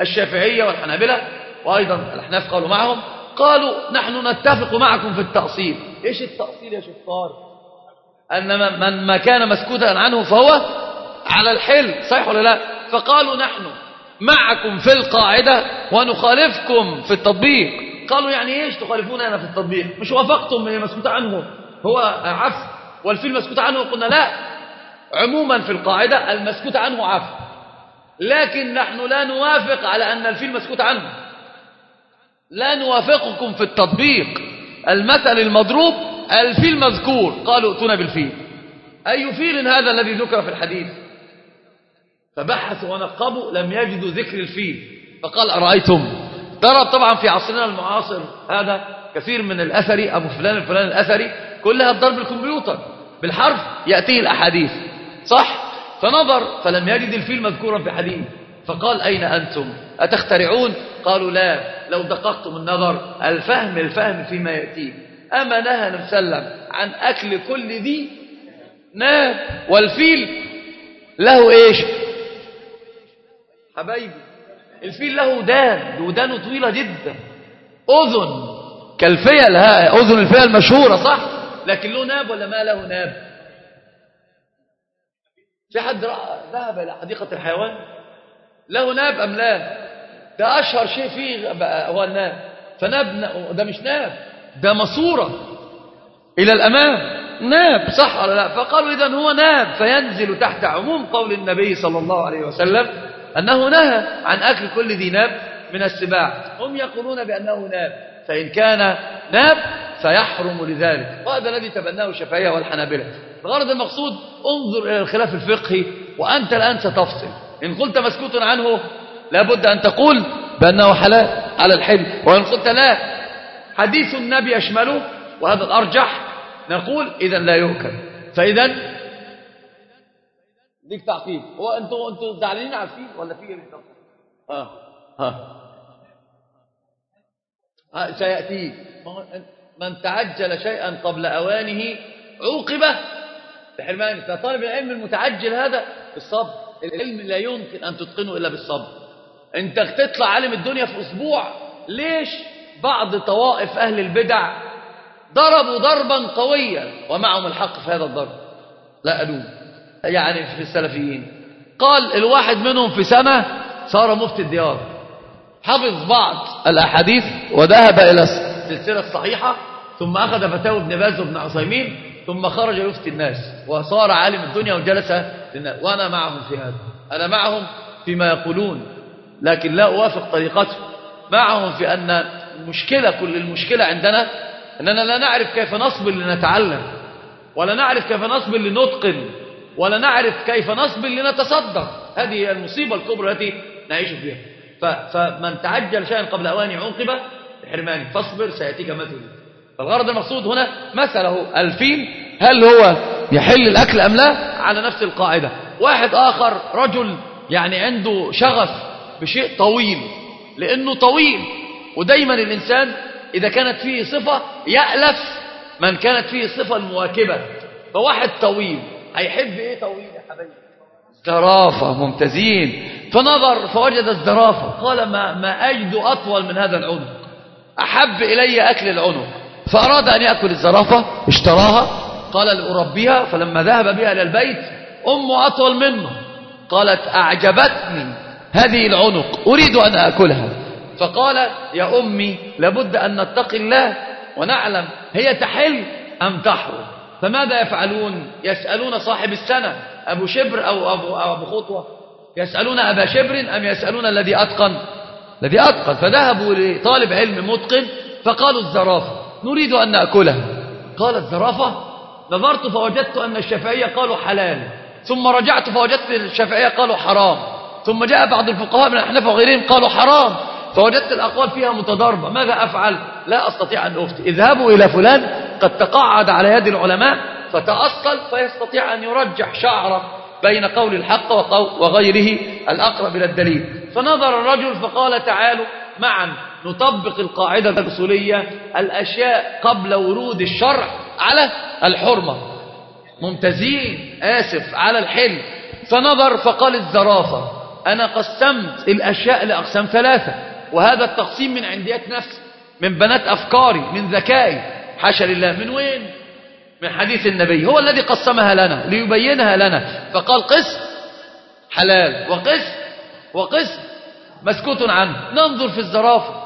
الشافعية والحنابلة وأيضا الأحناف قالوا معهم قالوا نحن نتفق معكم في التأصيل. إيش التأصيل يا شفار أن من ما كان مسكوتا عنه فهو على الحل صحيح ولا لا؟ فقالوا نحن معكم في القاعدة ونخالفكم في التطبيق. قالوا يعني إيش تخالفوننا في التطبيق؟ مش وافقتم من المسكوت عنه. هو عفو والفيل مسكوت عنه؟ قلنا لا. عموما في القاعدة المسكوت عنه عفو. لكن نحن لا نوافق على أن الفيل مسكوت عنه. لا نوافقكم في التطبيق. المثل المضروب الفيل مذكور. قالوا ائتنا بالفيل. أي فيل هذا الذي ذكر في الحديث؟ فبحثوا ونقبوا لم يجدوا ذكر الفيل. فقال أرأيتم؟ ضرب طبعا في عصرنا المعاصر هذا كثير من الأثري أبو فلان الفلان الأثري كلها بضرب الكمبيوتر. بالحرف يأتيه الأحاديث. صح؟ فنظر فلم يجد الفيل مذكورا في حديث. فقال أين أنتم؟ أتخترعون؟ قالوا لا. لو دققتم النظر الفهم الفهم فيما يأتيه. أما نهى نسلم عن أكل كل ذي ناب والفيل له إيش؟ حبايبي الفيل له دان ودانه طويلة جدا. أذن. كالفيل أذن الفيل المشهورة صح؟ لكن له ناب ولا ما له ناب؟ في حد ذهب إلى حديقة الحيوان؟ له ناب أم لا؟ ده أشهر شيء فيه هو الناب فناب ده مش ناب. ده مصورة. إلى الأمام. ناب صح ولا لا؟ فقالوا إذا هو ناب فينزل تحت عموم قول النبي صلى الله عليه وسلم أنه نهى عن أكل كل ذي ناب من السباع. هم يقولون بأنه ناب. فإن كان ناب فيحرم لذلك. وهذا الذي تبناه الشافعية والحنابلة. الغرض المقصود انظر إلى الخلاف الفقهي وأنت الآن ستفصل. إن قلت مسكوت عنه لابد أن تقول بأنه حلال على الحل وإن قلت لا حديث النبي يشمله وهذا الأرجح نقول إذا لا يؤكل. فإذا ديك تعقيب هو أنتوا أنتوا زعلانين على الفيل ولا في ها ها ها سيأتي. من تعجل شيئا قبل أوانه عوقبه بحرمان فطالب العلم المتعجل هذا بالصبر. العلم لا يمكن أن تتقنه إلا بالصبر. أنت تطلع عالم الدنيا في أسبوع ليش؟ بعض طوائف أهل البدع ضربوا ضربا قويا ومعهم الحق في هذا الضرب. لا ألوم يعني في السلفيين. قال الواحد منهم في سنة صار مفتي الديار. حفظ بعض الأحاديث وذهب إلى السلسلة الصحيحة ثم أخذ فتاوى ابن باز وابن عصيمين ثم خرج يفتي الناس وصار عالم الدنيا وجلس وأنا معهم في هذا. أنا معهم فيما يقولون لكن لا أوافق طريقته. معهم في أن المشكلة كل المشكلة عندنا أننا لا نعرف كيف نصبر لنتعلم ولا نعرف كيف نصبر لنتقن ولا نعرف كيف نصبر لنتصدر هذه هي المصيبة الكبرى التي نعيش فيها. فمن تعجل شيئا قبل أواني عوقبه بحرمانه فاصبر سيأتيك مثل. فالغرض المقصود هنا مثله الفيل هل هو يحل الأكل أم لا؟ على نفس القاعدة. واحد آخر رجل يعني عنده شغف بشيء طويل لأنه طويل. ودايما الإنسان إذا كانت فيه صفة يألف من كانت فيه صفة المواكبة. فواحد طويل. هيحب إيه طويل يا حبيبي؟ زرافة ممتازين. فنظر فوجد الزرافة. قال ما, ما أجد أطول من هذا العنق. أحب إلي أكل العنق. فأراد أن يأكل الزرافة اشتراها. قال لأربيها. فلما ذهب بها إلى البيت أمه أطول منه. قالت أعجبتني هذه العنق. أريد أن أكلها. فقال يا أمي لابد أن نتقي الله ونعلم هي تحل أم تحرم. فماذا يفعلون؟ يسألون صاحب السنة أبو شبر أو أبو, أو أبو خطوة. يسألون أبا شبر أم يسألون الذي أتقن؟ الذي أتقن. فذهبوا لطالب علم متقن فقالوا الزرافة. نريد أن نأكلها. قال الزرافة نظرت فوجدت أن الشافعية قالوا حلال. ثم رجعت فوجدت الشافعية قالوا حرام. ثم جاء بعض الفقهاء من الأحناف وغيرهم قالوا حرام. فوجدت الأقوال فيها متضاربة. ماذا أفعل؟ لا أستطيع أن أفتي. اذهبوا إلى فلان قد تقاعد على يد العلماء فتأصل فيستطيع أن يرجح شعره بين قول الحق وغيره الأقرب إلى الدليل. فنظر الرجل فقال تعالوا معا نطبق القاعدة الأصولية الأشياء قبل ورود الشرع على الحرمة. ممتازين آسف على الحل فنظر فقال الزرافة أنا قسمت الأشياء لأقسام ثلاثة. وهذا التقسيم من عنديات نفسي من بنات أفكاري من ذكائي. حاشا لله من وين؟ من حديث النبي. هو الذي قسمها لنا ليبينها لنا. فقال قس حلال وقس وقس مسكوت عنه. ننظر في الزرافة.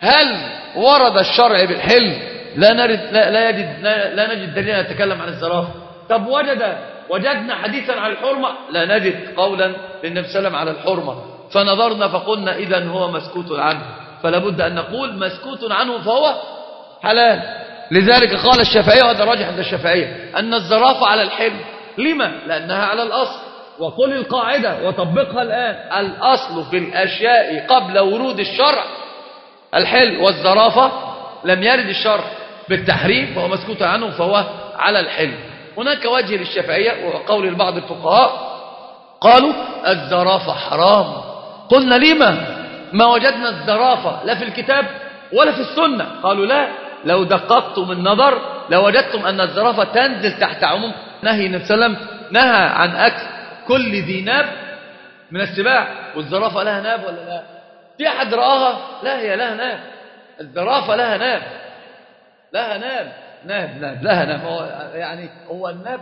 هل ورد الشرع بالحل؟ لا نرد لا, لا يجد لا, لا نجد دليل نتكلم عن الزرافة. طب وجد وجدنا حديثا عن الحرمة؟ لا نجد قولا للنبي صلى الله عليه وسلم على الحرمة. فنظرنا فقلنا إذا هو مسكوت عنه. فلا بد أن نقول مسكوت عنه فهو حلال. لذلك قال الشافعية وهذا راجح عند الشافعية أن الزرافة على الحل لما؟ لأنها على الأصل. وقل القاعدة وطبقها الآن. الأصل في الأشياء قبل ورود الشرع. الحل والزرافة لم يرد الشرع. بالتحريم فهو مسكوت عنه فهو على الحل هناك وجه للشافعية وقول البعض الفقهاء قالوا الزرافة حرام. قلنا لما؟ ما وجدنا الزرافة لا في الكتاب ولا في السنة. قالوا لا لو دققتم النظر لوجدتم أن الزرافة تنزل تحت عموم. نهي النبي صلى الله عليه وسلم نهى عن أكل كل ذي ناب من السباع. والزرافة لها ناب ولا لا؟ في أحد رآها؟ لا هي لها ناب. الزرافة لها ناب. لها ناب. ناب ناب لها ناب. هو يعني هو الناب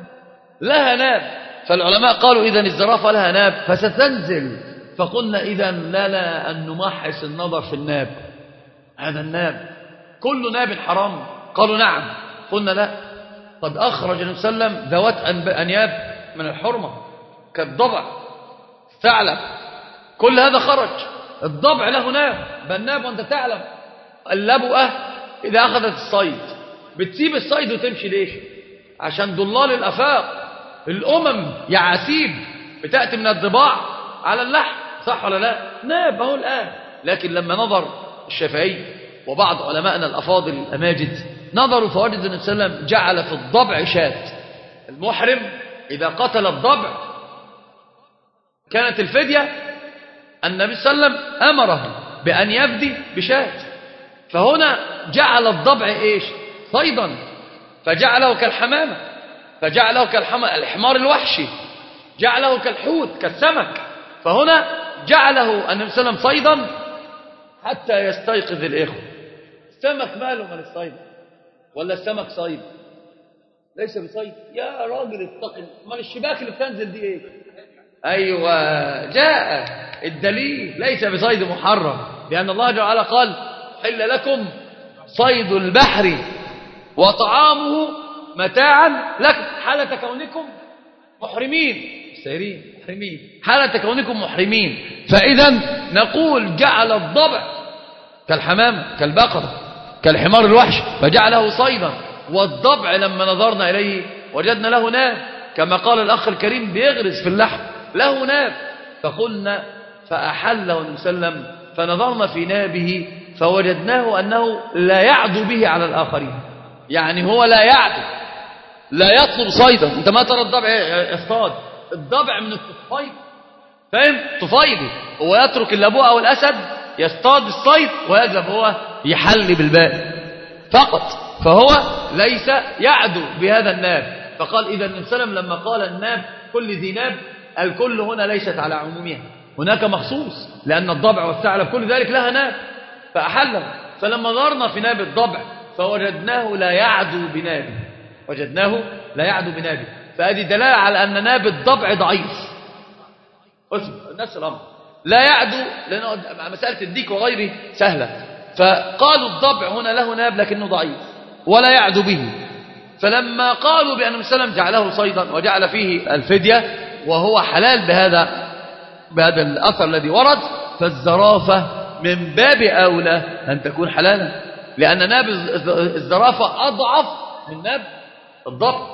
لها ناب. فالعلماء قالوا إذا الزرافة لها ناب فستنزل. فقلنا إذا لا أن نمحص النظر في الناب. هذا الناب. كل ناب حرام. قالوا نعم. قلنا لا. قد أخرج النبي صلى الله عليه وسلم ذوات أنياب من الحرمة. كالضبع. ثعلب. كل هذا خرج. الضبع له ناب. بل ناب وأنت تعلم. اللبؤة إذا أخذت الصيد. بتسيب الصيد وتمشي ليش؟ عشان ضلال الأفاق. الأمم يعاسيب بتأتي من الضباع على اللحم. صح ولا لا؟ ناب أهو الآن. لكن لما نظر الشافعي وبعض علمائنا الأفاضل الأماجد نظروا فوجد النبي صلى الله عليه وسلم جعل في الضبع شاة. المحرم إذا قتل الضبع كانت الفدية النبي صلى الله عليه وسلم أمره بأن يفدي بشاة. فهنا جعل الضبع إيش؟ صيدا. فجعله كالحمامة. فجعله كالحمار الوحشي. جعله كالحوت كالسمك. فهنا جعله النبي صلى الله عليه وسلم صيدا حتى يستيقظ الإخوة. السمك ماله من الصيد؟ ولا السمك صيد؟ ليس بصيد. يا راجل اتقي من الشباك اللي بتنزل دي إيه؟ أيوه جاء الدليل ليس بصيد محرم لأن الله جل وعلا قال حل لكم صيد البحر وطعامه متاعا لكم حالة كونكم محرمين. سيرين محرمين. حالة كونكم محرمين؟ فإذا نقول جعل الضبع كالحمام كالبقرة كالحمار الوحش فجعله صيدا. والضبع لما نظرنا إليه وجدنا له ناب. كما قال الأخ الكريم بيغرز في اللحم له ناب. فقلنا فأحله المسلم فنظرنا في نابه فوجدناه أنه لا يعدو به على الآخرين. يعني هو لا يعدو لا يطلب صيدا. أنت ما ترى الضبع اصطاد الضبع من الطفيل فاهم؟ طفيلي هو يترك اللبوء أو الأسد يصطاد الصيد ويذهب هو يحل بالباقي فقط. فهو ليس يعدو بهذا الناب. فقال إذا النبي صلى لما قال الناب كل ذي ناب الكل هنا ليست على عمومها. هناك مخصوص لأن الضبع والثعلب كل ذلك لها ناب. فأحله. فلما نظرنا في ناب الضبع فوجدناه لا يعدو بنابه. وجدناه لا يعدو بنابه. فهذه دلالة على أن ناب الضبع ضعيف. اسم نفس الأمر. لا يعدو لأن مسألة الديك وغيره سهلة. فقالوا الضبع هنا له ناب لكنه ضعيف ولا يعدو به. فلما قالوا بأن وسلم جعله صيدا وجعل فيه الفدية وهو حلال بهذا بهذا الأثر الذي ورد فالزرافة من باب أولى أن تكون حلالا. لأن ناب الزرافة أضعف من ناب الضبع.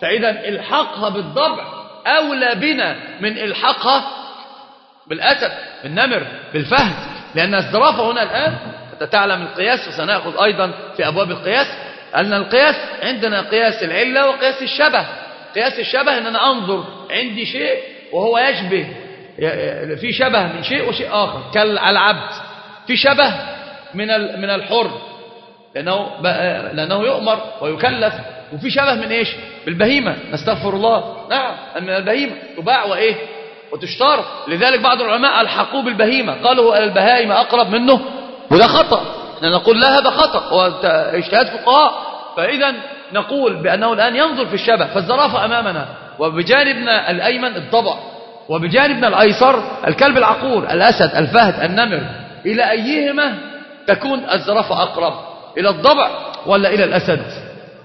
فإذا الحقها بالضبع أولى بنا من الحقها بالأسد بالنمر بالفهد لأن الزرافة هنا الآن أنت تعلم القياس وسنأخذ أيضا في أبواب القياس أن القياس عندنا قياس العلة وقياس الشبه. قياس الشبه أن أنا أنظر عندي شيء وهو يشبه في شبه من شيء وشيء آخر كالعبد. في شبه من من الحر لأنه, لأنه يؤمر ويكلف. وفي شبه من إيش؟ بالبهيمة. نستغفر الله. نعم من البهيمة تباع وإيه؟ وتشترى. لذلك بعض العلماء الحقوا بالبهيمة. قالوا البهائم أقرب منه. وده خطأ. نقول لا هذا خطأ. واجتهاد فقهاء. فإذا نقول بأنه الآن ينظر في الشبه. فالزرافة أمامنا. وبجانبنا الأيمن الضبع. وبجانبنا الأيسر الكلب العقور الأسد الفهد النمر. إلى أيهما تكون الزرافة أقرب؟ إلى الضبع ولا إلى الأسد؟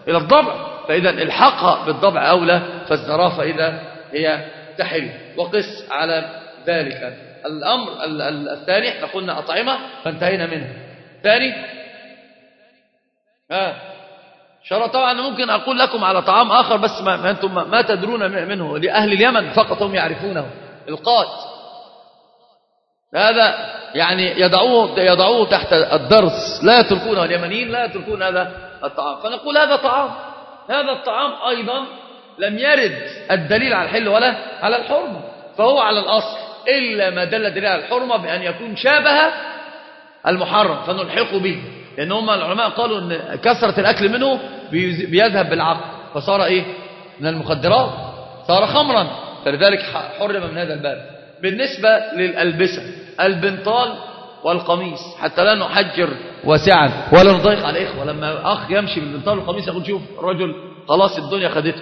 إلى الضبع فإذا الحقها بالضبع أولى فالزرافة إذا هي تحل وقس على ذلك. الأمر الثاني إحنا قلنا أطعمة فانتهينا منه ثاني ها شرط طبعا ممكن أقول لكم على طعام آخر بس ما, ما أنتم ما تدرون منه لأهل اليمن فقط هم يعرفونه. القات. هذا يعني يضعوه, يضعوه تحت الدرس لا يتركونه اليمنيين لا يتركون هذا الطعام. فنقول هذا طعام. هذا الطعام أيضا لم يرد الدليل على الحل ولا على الحرمة فهو على الأصل. إلا ما دل الدليل على الحرمة بأن يكون شابه المحرم فنلحقه به. لأن هم العلماء قالوا أن كثرة الأكل منه بيذهب بالعقل. فصار إيه؟ من المخدرات. صار خمرا. فلذلك حرم من هذا الباب. بالنسبة للألبسة البنطال والقميص حتى لا نحجر واسعا ولا نضيق على الإخوة. لما أخ يمشي بالبنطال والقميص يقول شوف الرجل خلاص الدنيا خدته.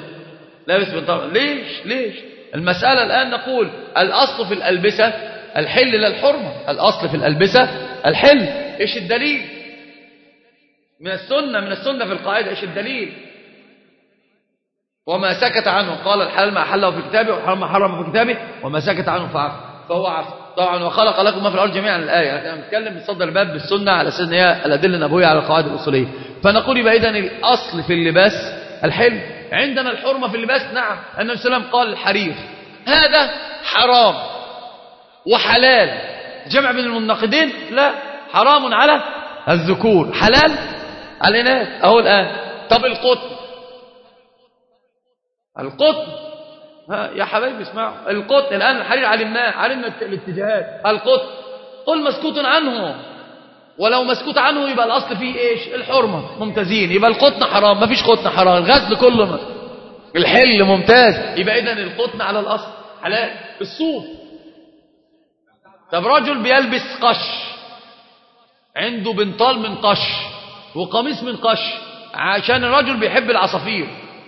لابس بنطال. ليش؟ ليش؟ المسألة الآن نقول الأصل في الألبسة الحل للحرمة. الأصل في الألبسة الحل. إيش الدليل؟ من السنة من السنة في القاعدة إيش الدليل؟ وما سكت عنه. قال الحلال ما حله في كتابه والحرام ما حرم في كتابه. وما سكت عنه فعفو فهو عفو طبعا وخلق لكم ما في الأرض جميعا. الآية. إحنا بنتكلم بصدر الباب بالسنة على أساس إن هي الأدلة النبوية على القواعد الأصولية. فنقول يبقى إذن الأصل في اللباس الحلم. عندنا الحرمة في اللباس. نعم. النبي صلى الله عليه وسلم قال الحرير. هذا حرام وحلال. جمع بين المنقدين. لا. حرام على الذكور. حلال على الإناث أهو الآن. طب القطن. القطن ها يا حبايبي اسمعوا. القطن الآن الحرير علمناه علمنا الاتجاهات. القطن قل مسكوت عنه. ولو مسكوت عنه يبقى الأصل فيه إيش؟ الحرمة. ممتازين. يبقى القطن حرام. ما فيش قطن حرام. الغزل كله الحل ممتاز. يبقى إذن القطن على الأصل حلال الصوف طب رجل بيلبس قش. عنده بنطال من قش وقميص من قش. عشان الرجل بيحب العصافير.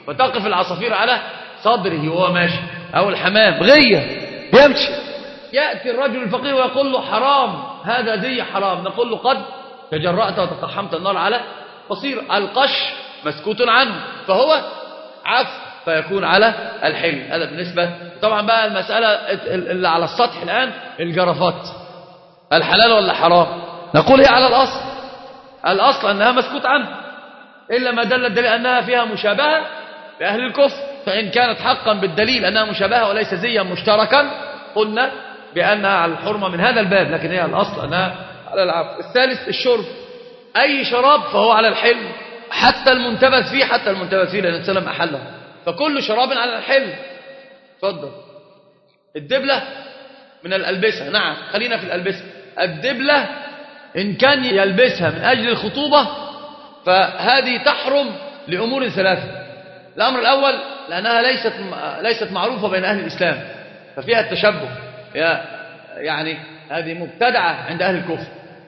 فتقف العصافير على صدره وهو ماشي. أو الحمام. غية يمشي. يأتي الرجل الفقير ويقول له حرام. هذا دي حرام. نقول له قد تجرأت وتقحمت النار على بصير. القش مسكوت عنه. فهو عفو. فيكون على الحل. هذا بالنسبة. طبعا بقى المسألة اللي على السطح الآن الجرفات الحلال ولا حرام؟ نقول هي على الأصل. الأصل أنها مسكوت عنه. إلا ما دل الدليل أنها فيها مشابهة. لأهل الكفر فإن كانت حقا بالدليل أنها مشابهة وليس زيا مشتركا قلنا بأنها على الحرمة من هذا الباب لكن هي الأصل أنها على العفو الثالث الشرب. أي شراب فهو على الحلم حتى المنتبذ فيه حتى المنتبذ فيه لأن السلام أحله. فكل شراب على الحلم. تفضل الدبلة من الألبسة. نعم خلينا في الألبسة. الدبلة إن كان يلبسها من أجل الخطوبة فهذه تحرم لأمور ثلاثة. الأمر الأول لأنها ليست ليست معروفة بين أهل الإسلام ففيها التشبه يعني هذه مبتدعة عند أهل الكفر.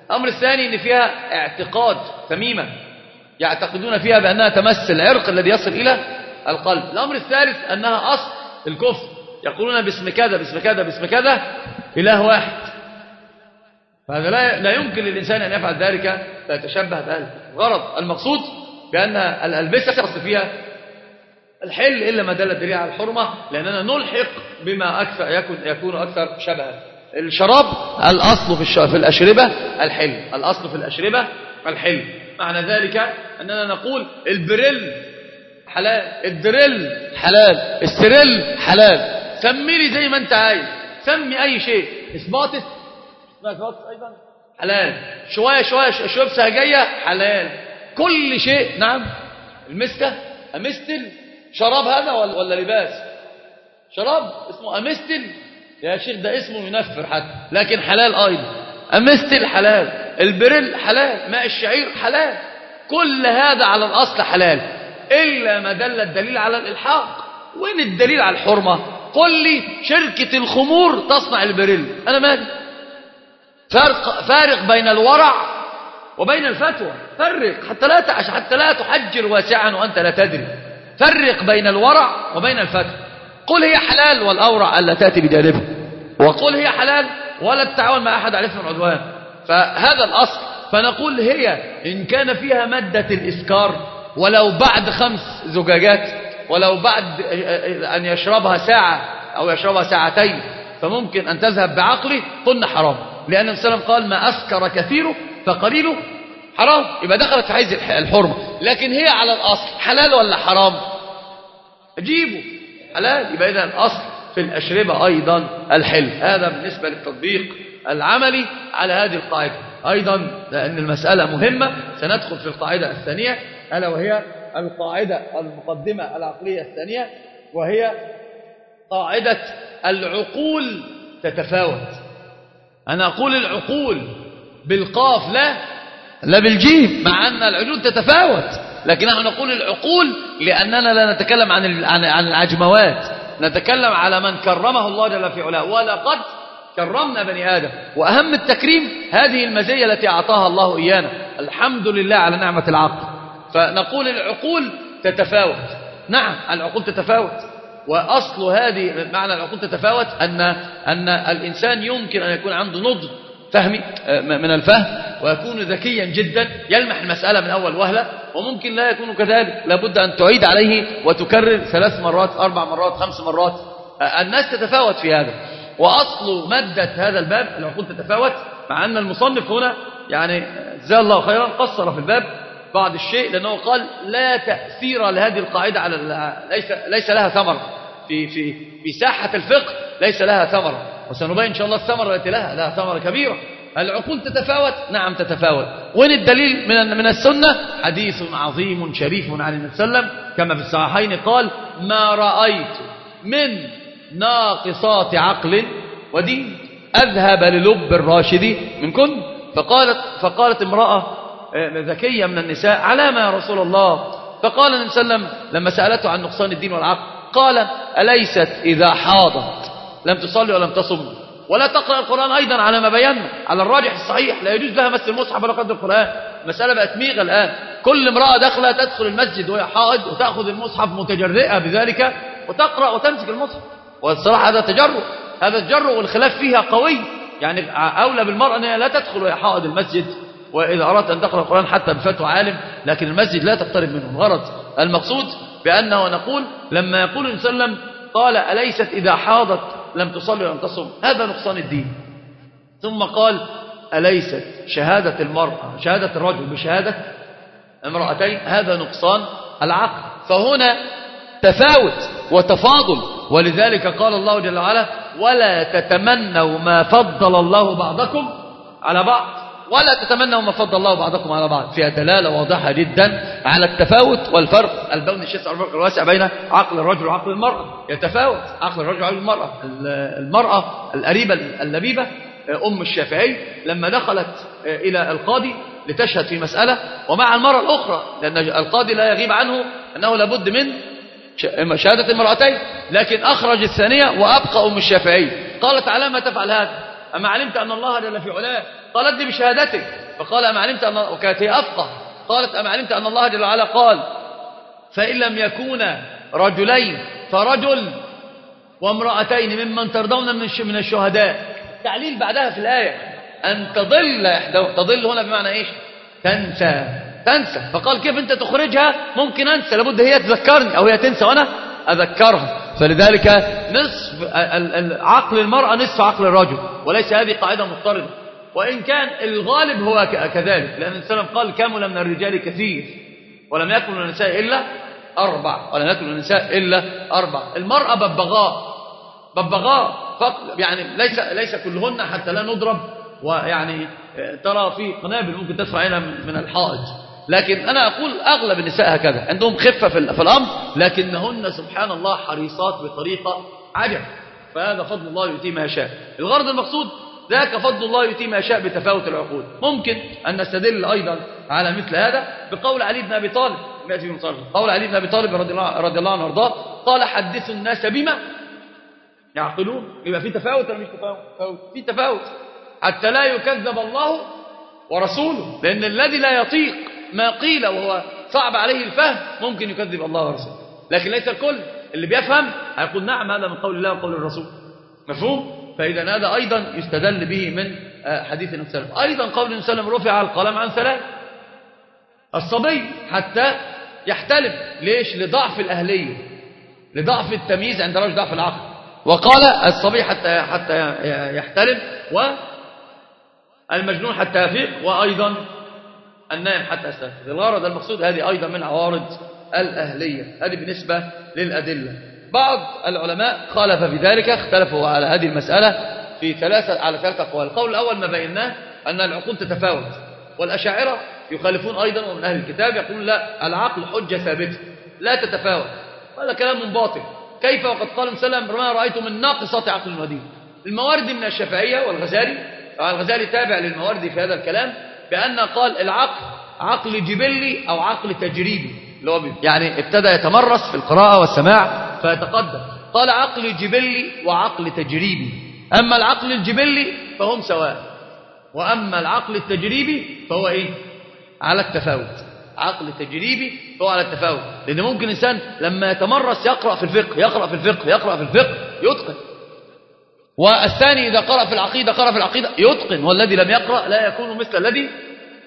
الأمر الثاني أن فيها اعتقاد تميمة يعتقدون فيها بأنها تمس العرق الذي يصل إلى القلب. الأمر الثالث أنها أصل الكفر يقولون باسم كذا باسم كذا باسم كذا إله واحد. فهذا لا لا يمكن للإنسان أن يفعل ذلك فيتشبه بأهل غرض المقصود بأن الألبسة فيها الحل إلا ما دل الدليل على الحرمة لأننا نلحق بما أكثر يكون, يكون أكثر شبها. الشراب الأصل في, في الأشربة الحل. الأصل في الأشربة الحل. معنى ذلك أننا نقول البريل حلال الدريل حلال السريل حلال. سمي لي زي ما أنت عايز. سمي أي شيء. اسباطس اسمها اسباطس أيضا. حلال. شوية شوية شوية سهجيه حلال. كل شيء. نعم. المسكه امستل شراب هذا ولا, ولا لباس؟ شراب اسمه امستل يا شيخ ده اسمه ينفر حتى. لكن حلال أيضا. امستل حلال. البريل حلال. ماء الشعير حلال. كل هذا على الأصل حلال. إلا ما دل الدليل على الإلحاق. وين الدليل على الحرمة؟ قل لي شركة الخمور تصنع البريل. أنا مالي فرق فارق بين الورع وبين الفتوى. فرق. حتى لا حتى لا تحجر واسعا وأنت لا تدري. فرق بين الورع وبين الفتوى قل هي حلال والأورع ألا تأتي بجانبه. وقل هي حلال ولا تتعاون مع أحد على اسم العدوان. فهذا الأصل. فنقول هي إن كان فيها مادة الإسكار ولو بعد خمس زجاجات ولو بعد أن يشربها ساعة أو يشربها ساعتين فممكن أن تذهب بعقله قلنا حرام. لأن النبي قال ما أسكر كثيره فقليله حرام. يبقى دخلت في حيز الحرمة. لكن هي على الأصل حلال ولا حرام؟ أجيبه. حلال يبقى إذا الأصل في الأشربة أيضا الحل هذا بالنسبة للتطبيق العملي على هذه القاعدة. أيضا لأن المسألة مهمة سندخل في القاعدة الثانية ألا وهي القاعدة المقدمة العقلية الثانية وهي قاعدة العقول تتفاوت. أنا أقول العقول بالقاف لا لا بالجيم مع أن العجول تتفاوت. لكن نحن نقول العقول لأننا لا نتكلم عن عن العجموات نتكلم على من كرمه الله جل في علاه. ولقد كرمنا بني آدم. وأهم التكريم هذه المزية التي أعطاها الله إيانا. الحمد لله على نعمة العقل فنقول العقول تتفاوت. نعم العقول تتفاوت. وأصل هذه معنى العقول تتفاوت أن, أن الإنسان يمكن أن يكون عنده نضج. فهمي من الفهم ويكون ذكيا جدا يلمح المسألة من أول وهلة وممكن لا يكون كذلك لابد أن تعيد عليه وتكرر ثلاث مرات أربع مرات خمس مرات. الناس تتفاوت في هذا. وأصل مادة هذا الباب العقول تتفاوت مع أن المصنف هنا يعني جزاه الله خيرا قصر في الباب بعض الشيء لأنه قال لا تأثير لهذه القاعدة على ليس ليس لها ثمرة. في في في ساحة الفقه ليس لها ثمرة. وسنبين إن شاء الله الثمرة التي لها لها ثمرة كبيرة. العقول تتفاوت؟ نعم تتفاوت. وين الدليل من من السنة؟ حديث عظيم شريف عن النبي صلى الله عليه وسلم كما في الصحيحين قال ما رأيت من ناقصات عقل ودين أذهب للب الراشد من كن فقالت فقالت امرأة ذكية من النساء على ما يا رسول الله؟ فقال النبي صلى الله عليه وسلم لما سألته عن نقصان الدين والعقل قال أليست إذا حاضت لم تصلي ولم تصم. ولا تقرأ القرآن أيضا على ما بينا على الراجح الصحيح. لا يجوز لها مس المصحف ولا قدر القرآن. مسألة بقت ميغة الآن. كل امرأة داخلة تدخل المسجد وهي حائض وتأخذ المصحف متجرئة بذلك وتقرأ وتمسك المصحف. والصراحة هذا تجرؤ. هذا التجرؤ والخلاف فيها قوي. يعني أولى بالمرأة أنها لا تدخل وهي حائض المسجد. وإذا أردت أن تقرأ القرآن حتى بفتوى عالم. لكن المسجد لا تقترب منه. الغرض المقصود بأنه نقول لما يقول النبي صلى الله عليه وسلم قال أليست إذا حاضت لم تصلي ولم تصم هذا نقصان الدين. ثم قال أليست شهادة المرأة شهادة الرجل بشهادة امرأتين؟ هذا نقصان العقل. فهنا تفاوت وتفاضل. ولذلك قال الله جل وعلا ولا تتمنوا ما فضل الله بعضكم على بعض. ولا تتمنوا ما فضل الله بعضكم على بعض. فيها دلالة واضحة جدا على التفاوت والفرق. البون الشاسع والفرق الواسع بين عقل الرجل وعقل المرأة. يتفاوت. عقل الرجل وعقل المرأة. المرأة القريبة اللبيبة أم الشافعي لما دخلت إلى القاضي لتشهد في مسألة ومع المرأة الأخرى لأن القاضي لا يغيب عنه أنه لابد من شهادة المرأتين لكن أخرج الثانية وأبقى أم الشافعي. قالت على ما تفعل هذا؟ أما علمت أن الله جل في علاه قالت لي بشهادتك. فقال أما علمت أن وكانت هي أفقه. قالت أما علمت أن الله جل وعلا قال فإن لم يكونا رجلين فرجل وامرأتين ممن ترضون من الشهداء. تعليل بعدها في الآية. أن تضل إحدى تضل هنا بمعنى إيش؟ تنسى. تنسى. فقال كيف أنت تخرجها؟ ممكن أنسى. لابد هي تذكرني أو هي تنسى وأنا أذكرها. فلذلك نصف عقل المرأة نصف عقل الرجل. وليس هذه قاعدة مضطردة وإن كان الغالب هو كذلك. لأن السلام قال كامل من الرجال كثير. ولم يكن من النساء إلا أربع. ولم يكن النساء إلا أربع. المرأة ببغاء. ببغاء. فقط يعني ليس ليس كلهن حتى لا نضرب. ويعني ترى في قنابل ممكن تدفع هنا من الحائط لكن أنا أقول أغلب النساء هكذا. عندهم خفة في الأمر. لكنهن سبحان الله حريصات بطريقة عجب. فهذا فضل الله يؤتيه ما يشاء. الغرض المقصود ذاك فضل الله يؤتيه ما يشاء بتفاوت العقول ممكن أن نستدل أيضا على مثل هذا بقول علي بن أبي طالب. قول علي بن أبي طالب رضي الله, رضي الله عنه وارضاه قال حدثوا الناس بما يعقلون. يبقى في تفاوت ولا مش تفاوت. في تفاوت. حتى لا يكذب الله ورسوله لأن الذي لا يطيق ما قيل وهو صعب عليه الفهم ممكن يكذب الله ورسوله. لكن ليس الكل. اللي بيفهم هيقول نعم هذا من قول الله وقول الرسول. مفهوم؟ فإذا هذا أيضا يستدل به من آه، حديث النبي صلى الله عليه وسلم. أيضا قول النبي صلى الله عليه وسلم رفع القلم عن ثلاث. الصبي حتى يحتلم ليش؟ لضعف الأهلية. لضعف التمييز عند رجل ضعف العقل. وقال الصبي حتى حتى يحتلم والمجنون حتى يفيق. وأيضا النائم حتى يستيقظ الغرض المقصود هذه أيضا من عوارض الأهلية. هذه بالنسبة للأدلة. بعض العلماء خالف في ذلك اختلفوا على هذه المسألة في ثلاثة على ثلاثة أقوال. القول الأول ما بيناه أن العقول تتفاوت والأشاعرة يخالفون أيضا ومن أهل الكتاب يقولون لا العقل حجة ثابتة لا تتفاوت. هذا كلام باطل. كيف وقد قال مسلم ما رأيت من ناقصات عقل ودين الموارد من الشافعية والغزالي الغزالي تابع للموارد في هذا الكلام بأن قال العقل عقل جبلي أو عقل تجريبي اللي هو يعني ابتدى يتمرس في القراءة والسماع فيتقدم. قال عقل جبلي وعقل تجريبي. أما العقل الجبلي فهم سواء. وأما العقل التجريبي فهو إيه؟ على التفاوت. عقل تجريبي فهو على التفاوت. لأن ممكن إنسان لما يتمرس يقرأ في الفقه يقرأ في الفقه يقرأ في الفقه يتقن. والثاني إذا قرأ في العقيدة قرأ في العقيدة يتقن. والذي لم يقرأ لا يكون مثل الذي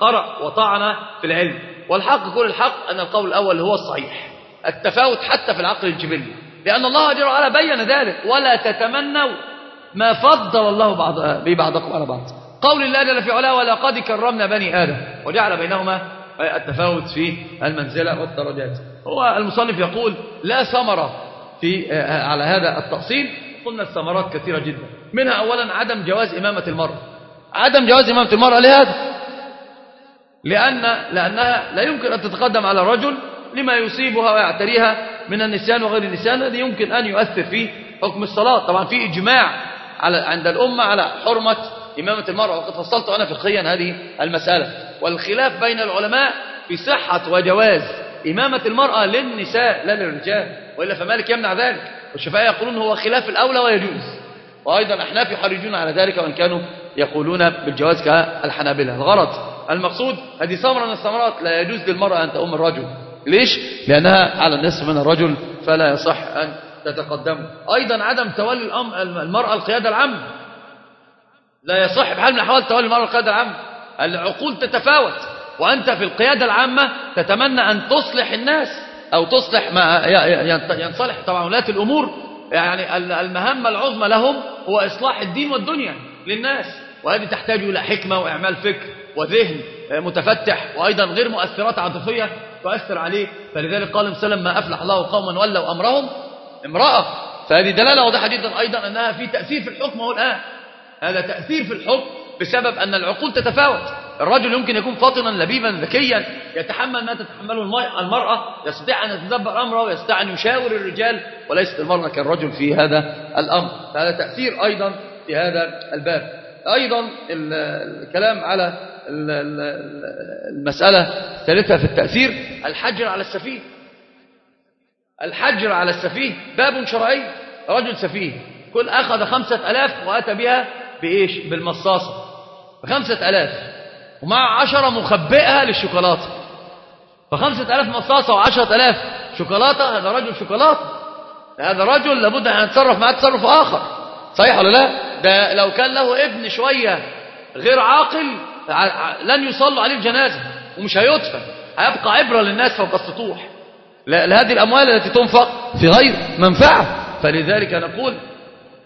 قرأ وطعن في العلم. والحق كل الحق أن القول الأول هو الصحيح. التفاوت حتى في العقل الجبلي لأن الله جل وعلا بين ذلك ولا تتمنوا ما فضل الله بعض به بعضكم على بعض. قول الله جل في علاه ولقد كرمنا بني آدم. وجعل بينهما التفاوت في المنزلة والدرجات. هو المصنف يقول لا ثمرة في على هذا التأصيل. قلنا الثمرات كثيرة جدا. منها أولا عدم جواز إمامة المرأة عدم جواز إمامة المرأة لهذا؟ لأن لأنها لا يمكن أن تتقدم على الرجل لما يصيبها ويعتريها من النسيان وغير النسيان الذي يمكن أن يؤثر في حكم الصلاة. طبعا في إجماع على عند الأمة على حرمة إمامة المرأة وقد فصلت أنا فقهيا هذه المسألة. والخلاف بين العلماء في صحة وجواز إمامة المرأة للنساء لا للرجال وإلا فمالك يمنع ذلك؟ والشفاء يقولون هو خلاف الأولى ويجوز. وأيضا أحناف يحرجون على ذلك وإن كانوا يقولون بالجواز كالحنابلة. الغرض المقصود هذه ثمرة من الثمرات لا يجوز للمرأة أن تؤم الرجل. ليش؟ لأنها على النصف من الرجل فلا يصح أن تتقدم. أيضا عدم تولي المرأة القيادة العامة لا يصح بحال من الأحوال تولي المرأة القيادة العامة العقول تتفاوت. وأنت في القيادة العامة تتمنى أن تصلح الناس أو تصلح ما ينصلح. طبعا ولاة الأمور يعني المهمة العظمى لهم هو إصلاح الدين والدنيا للناس. وهذه تحتاج إلى حكمة وإعمال فكر وذهن متفتح. وأيضا غير مؤثرات عاطفية. تؤثر عليه. فلذلك قال وسلم ما أفلح الله قوما ولوا أمرهم امرأة. فهذه دلالة واضحة جدا أيضا أنها في تأثير في الحكم هو الآن. هذا تأثير في الحكم بسبب أن العقول تتفاوت. الرجل يمكن يكون فاطنا لبيبا ذكيا يتحمل ما تتحمله المرأة يستطيع أن يتدبر أمره ويستطيع أن يشاور الرجال وليست المرأة كالرجل في هذا الأمر. فهذا تأثير أيضا في هذا الباب. أيضا الكلام على المسألة الثالثة في التأثير. الحجر على السفيه. الحجر على السفيه باب شرعي رجل سفيه. كل أخذ خمسة ألاف وأتى بها بإيش؟ بالمصاصة. بخمسة ألاف. ومع عشرة مخبئها للشوكولاتة. فخمسة ألاف مصاصة وعشرة ألاف شوكولاتة هذا رجل شوكولاتة. هذا رجل لابد أن يتصرف معه تصرف آخر. صحيح ولا لا؟ ده لو كان له ابن شوية غير عاقل لن يصلوا عليه الجنازة ومش هيدفن هيبقى عبرة للناس فوق السطوح. لهذه الأموال التي تنفق في غير منفعة. فلذلك نقول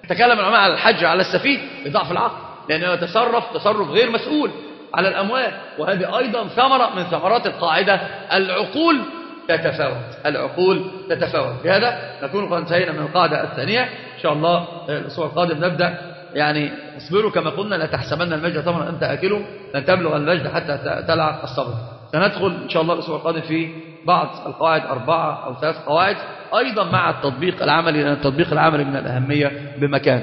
تكلم العلماء على الحج على السفيه لضعف العقل لأنه يتصرف تصرف غير مسؤول على الأموال. وهذه أيضا ثمرة من ثمرات القاعدة. العقول تتفاوت العقول تتفاوت. بهذا نكون قد انتهينا من القاعدة الثانية. إن شاء الله الأسبوع القادم نبدأ يعني اصبروا كما قلنا لا تحسبن المجد طبعا أنت أكله لن تبلغ المجد حتى تلعب الصبر. سندخل إن شاء الله الأسبوع القادم في بعض القواعد أربعة أو ثلاث قواعد أيضا مع التطبيق العملي لأن التطبيق العملي من الأهمية بمكان.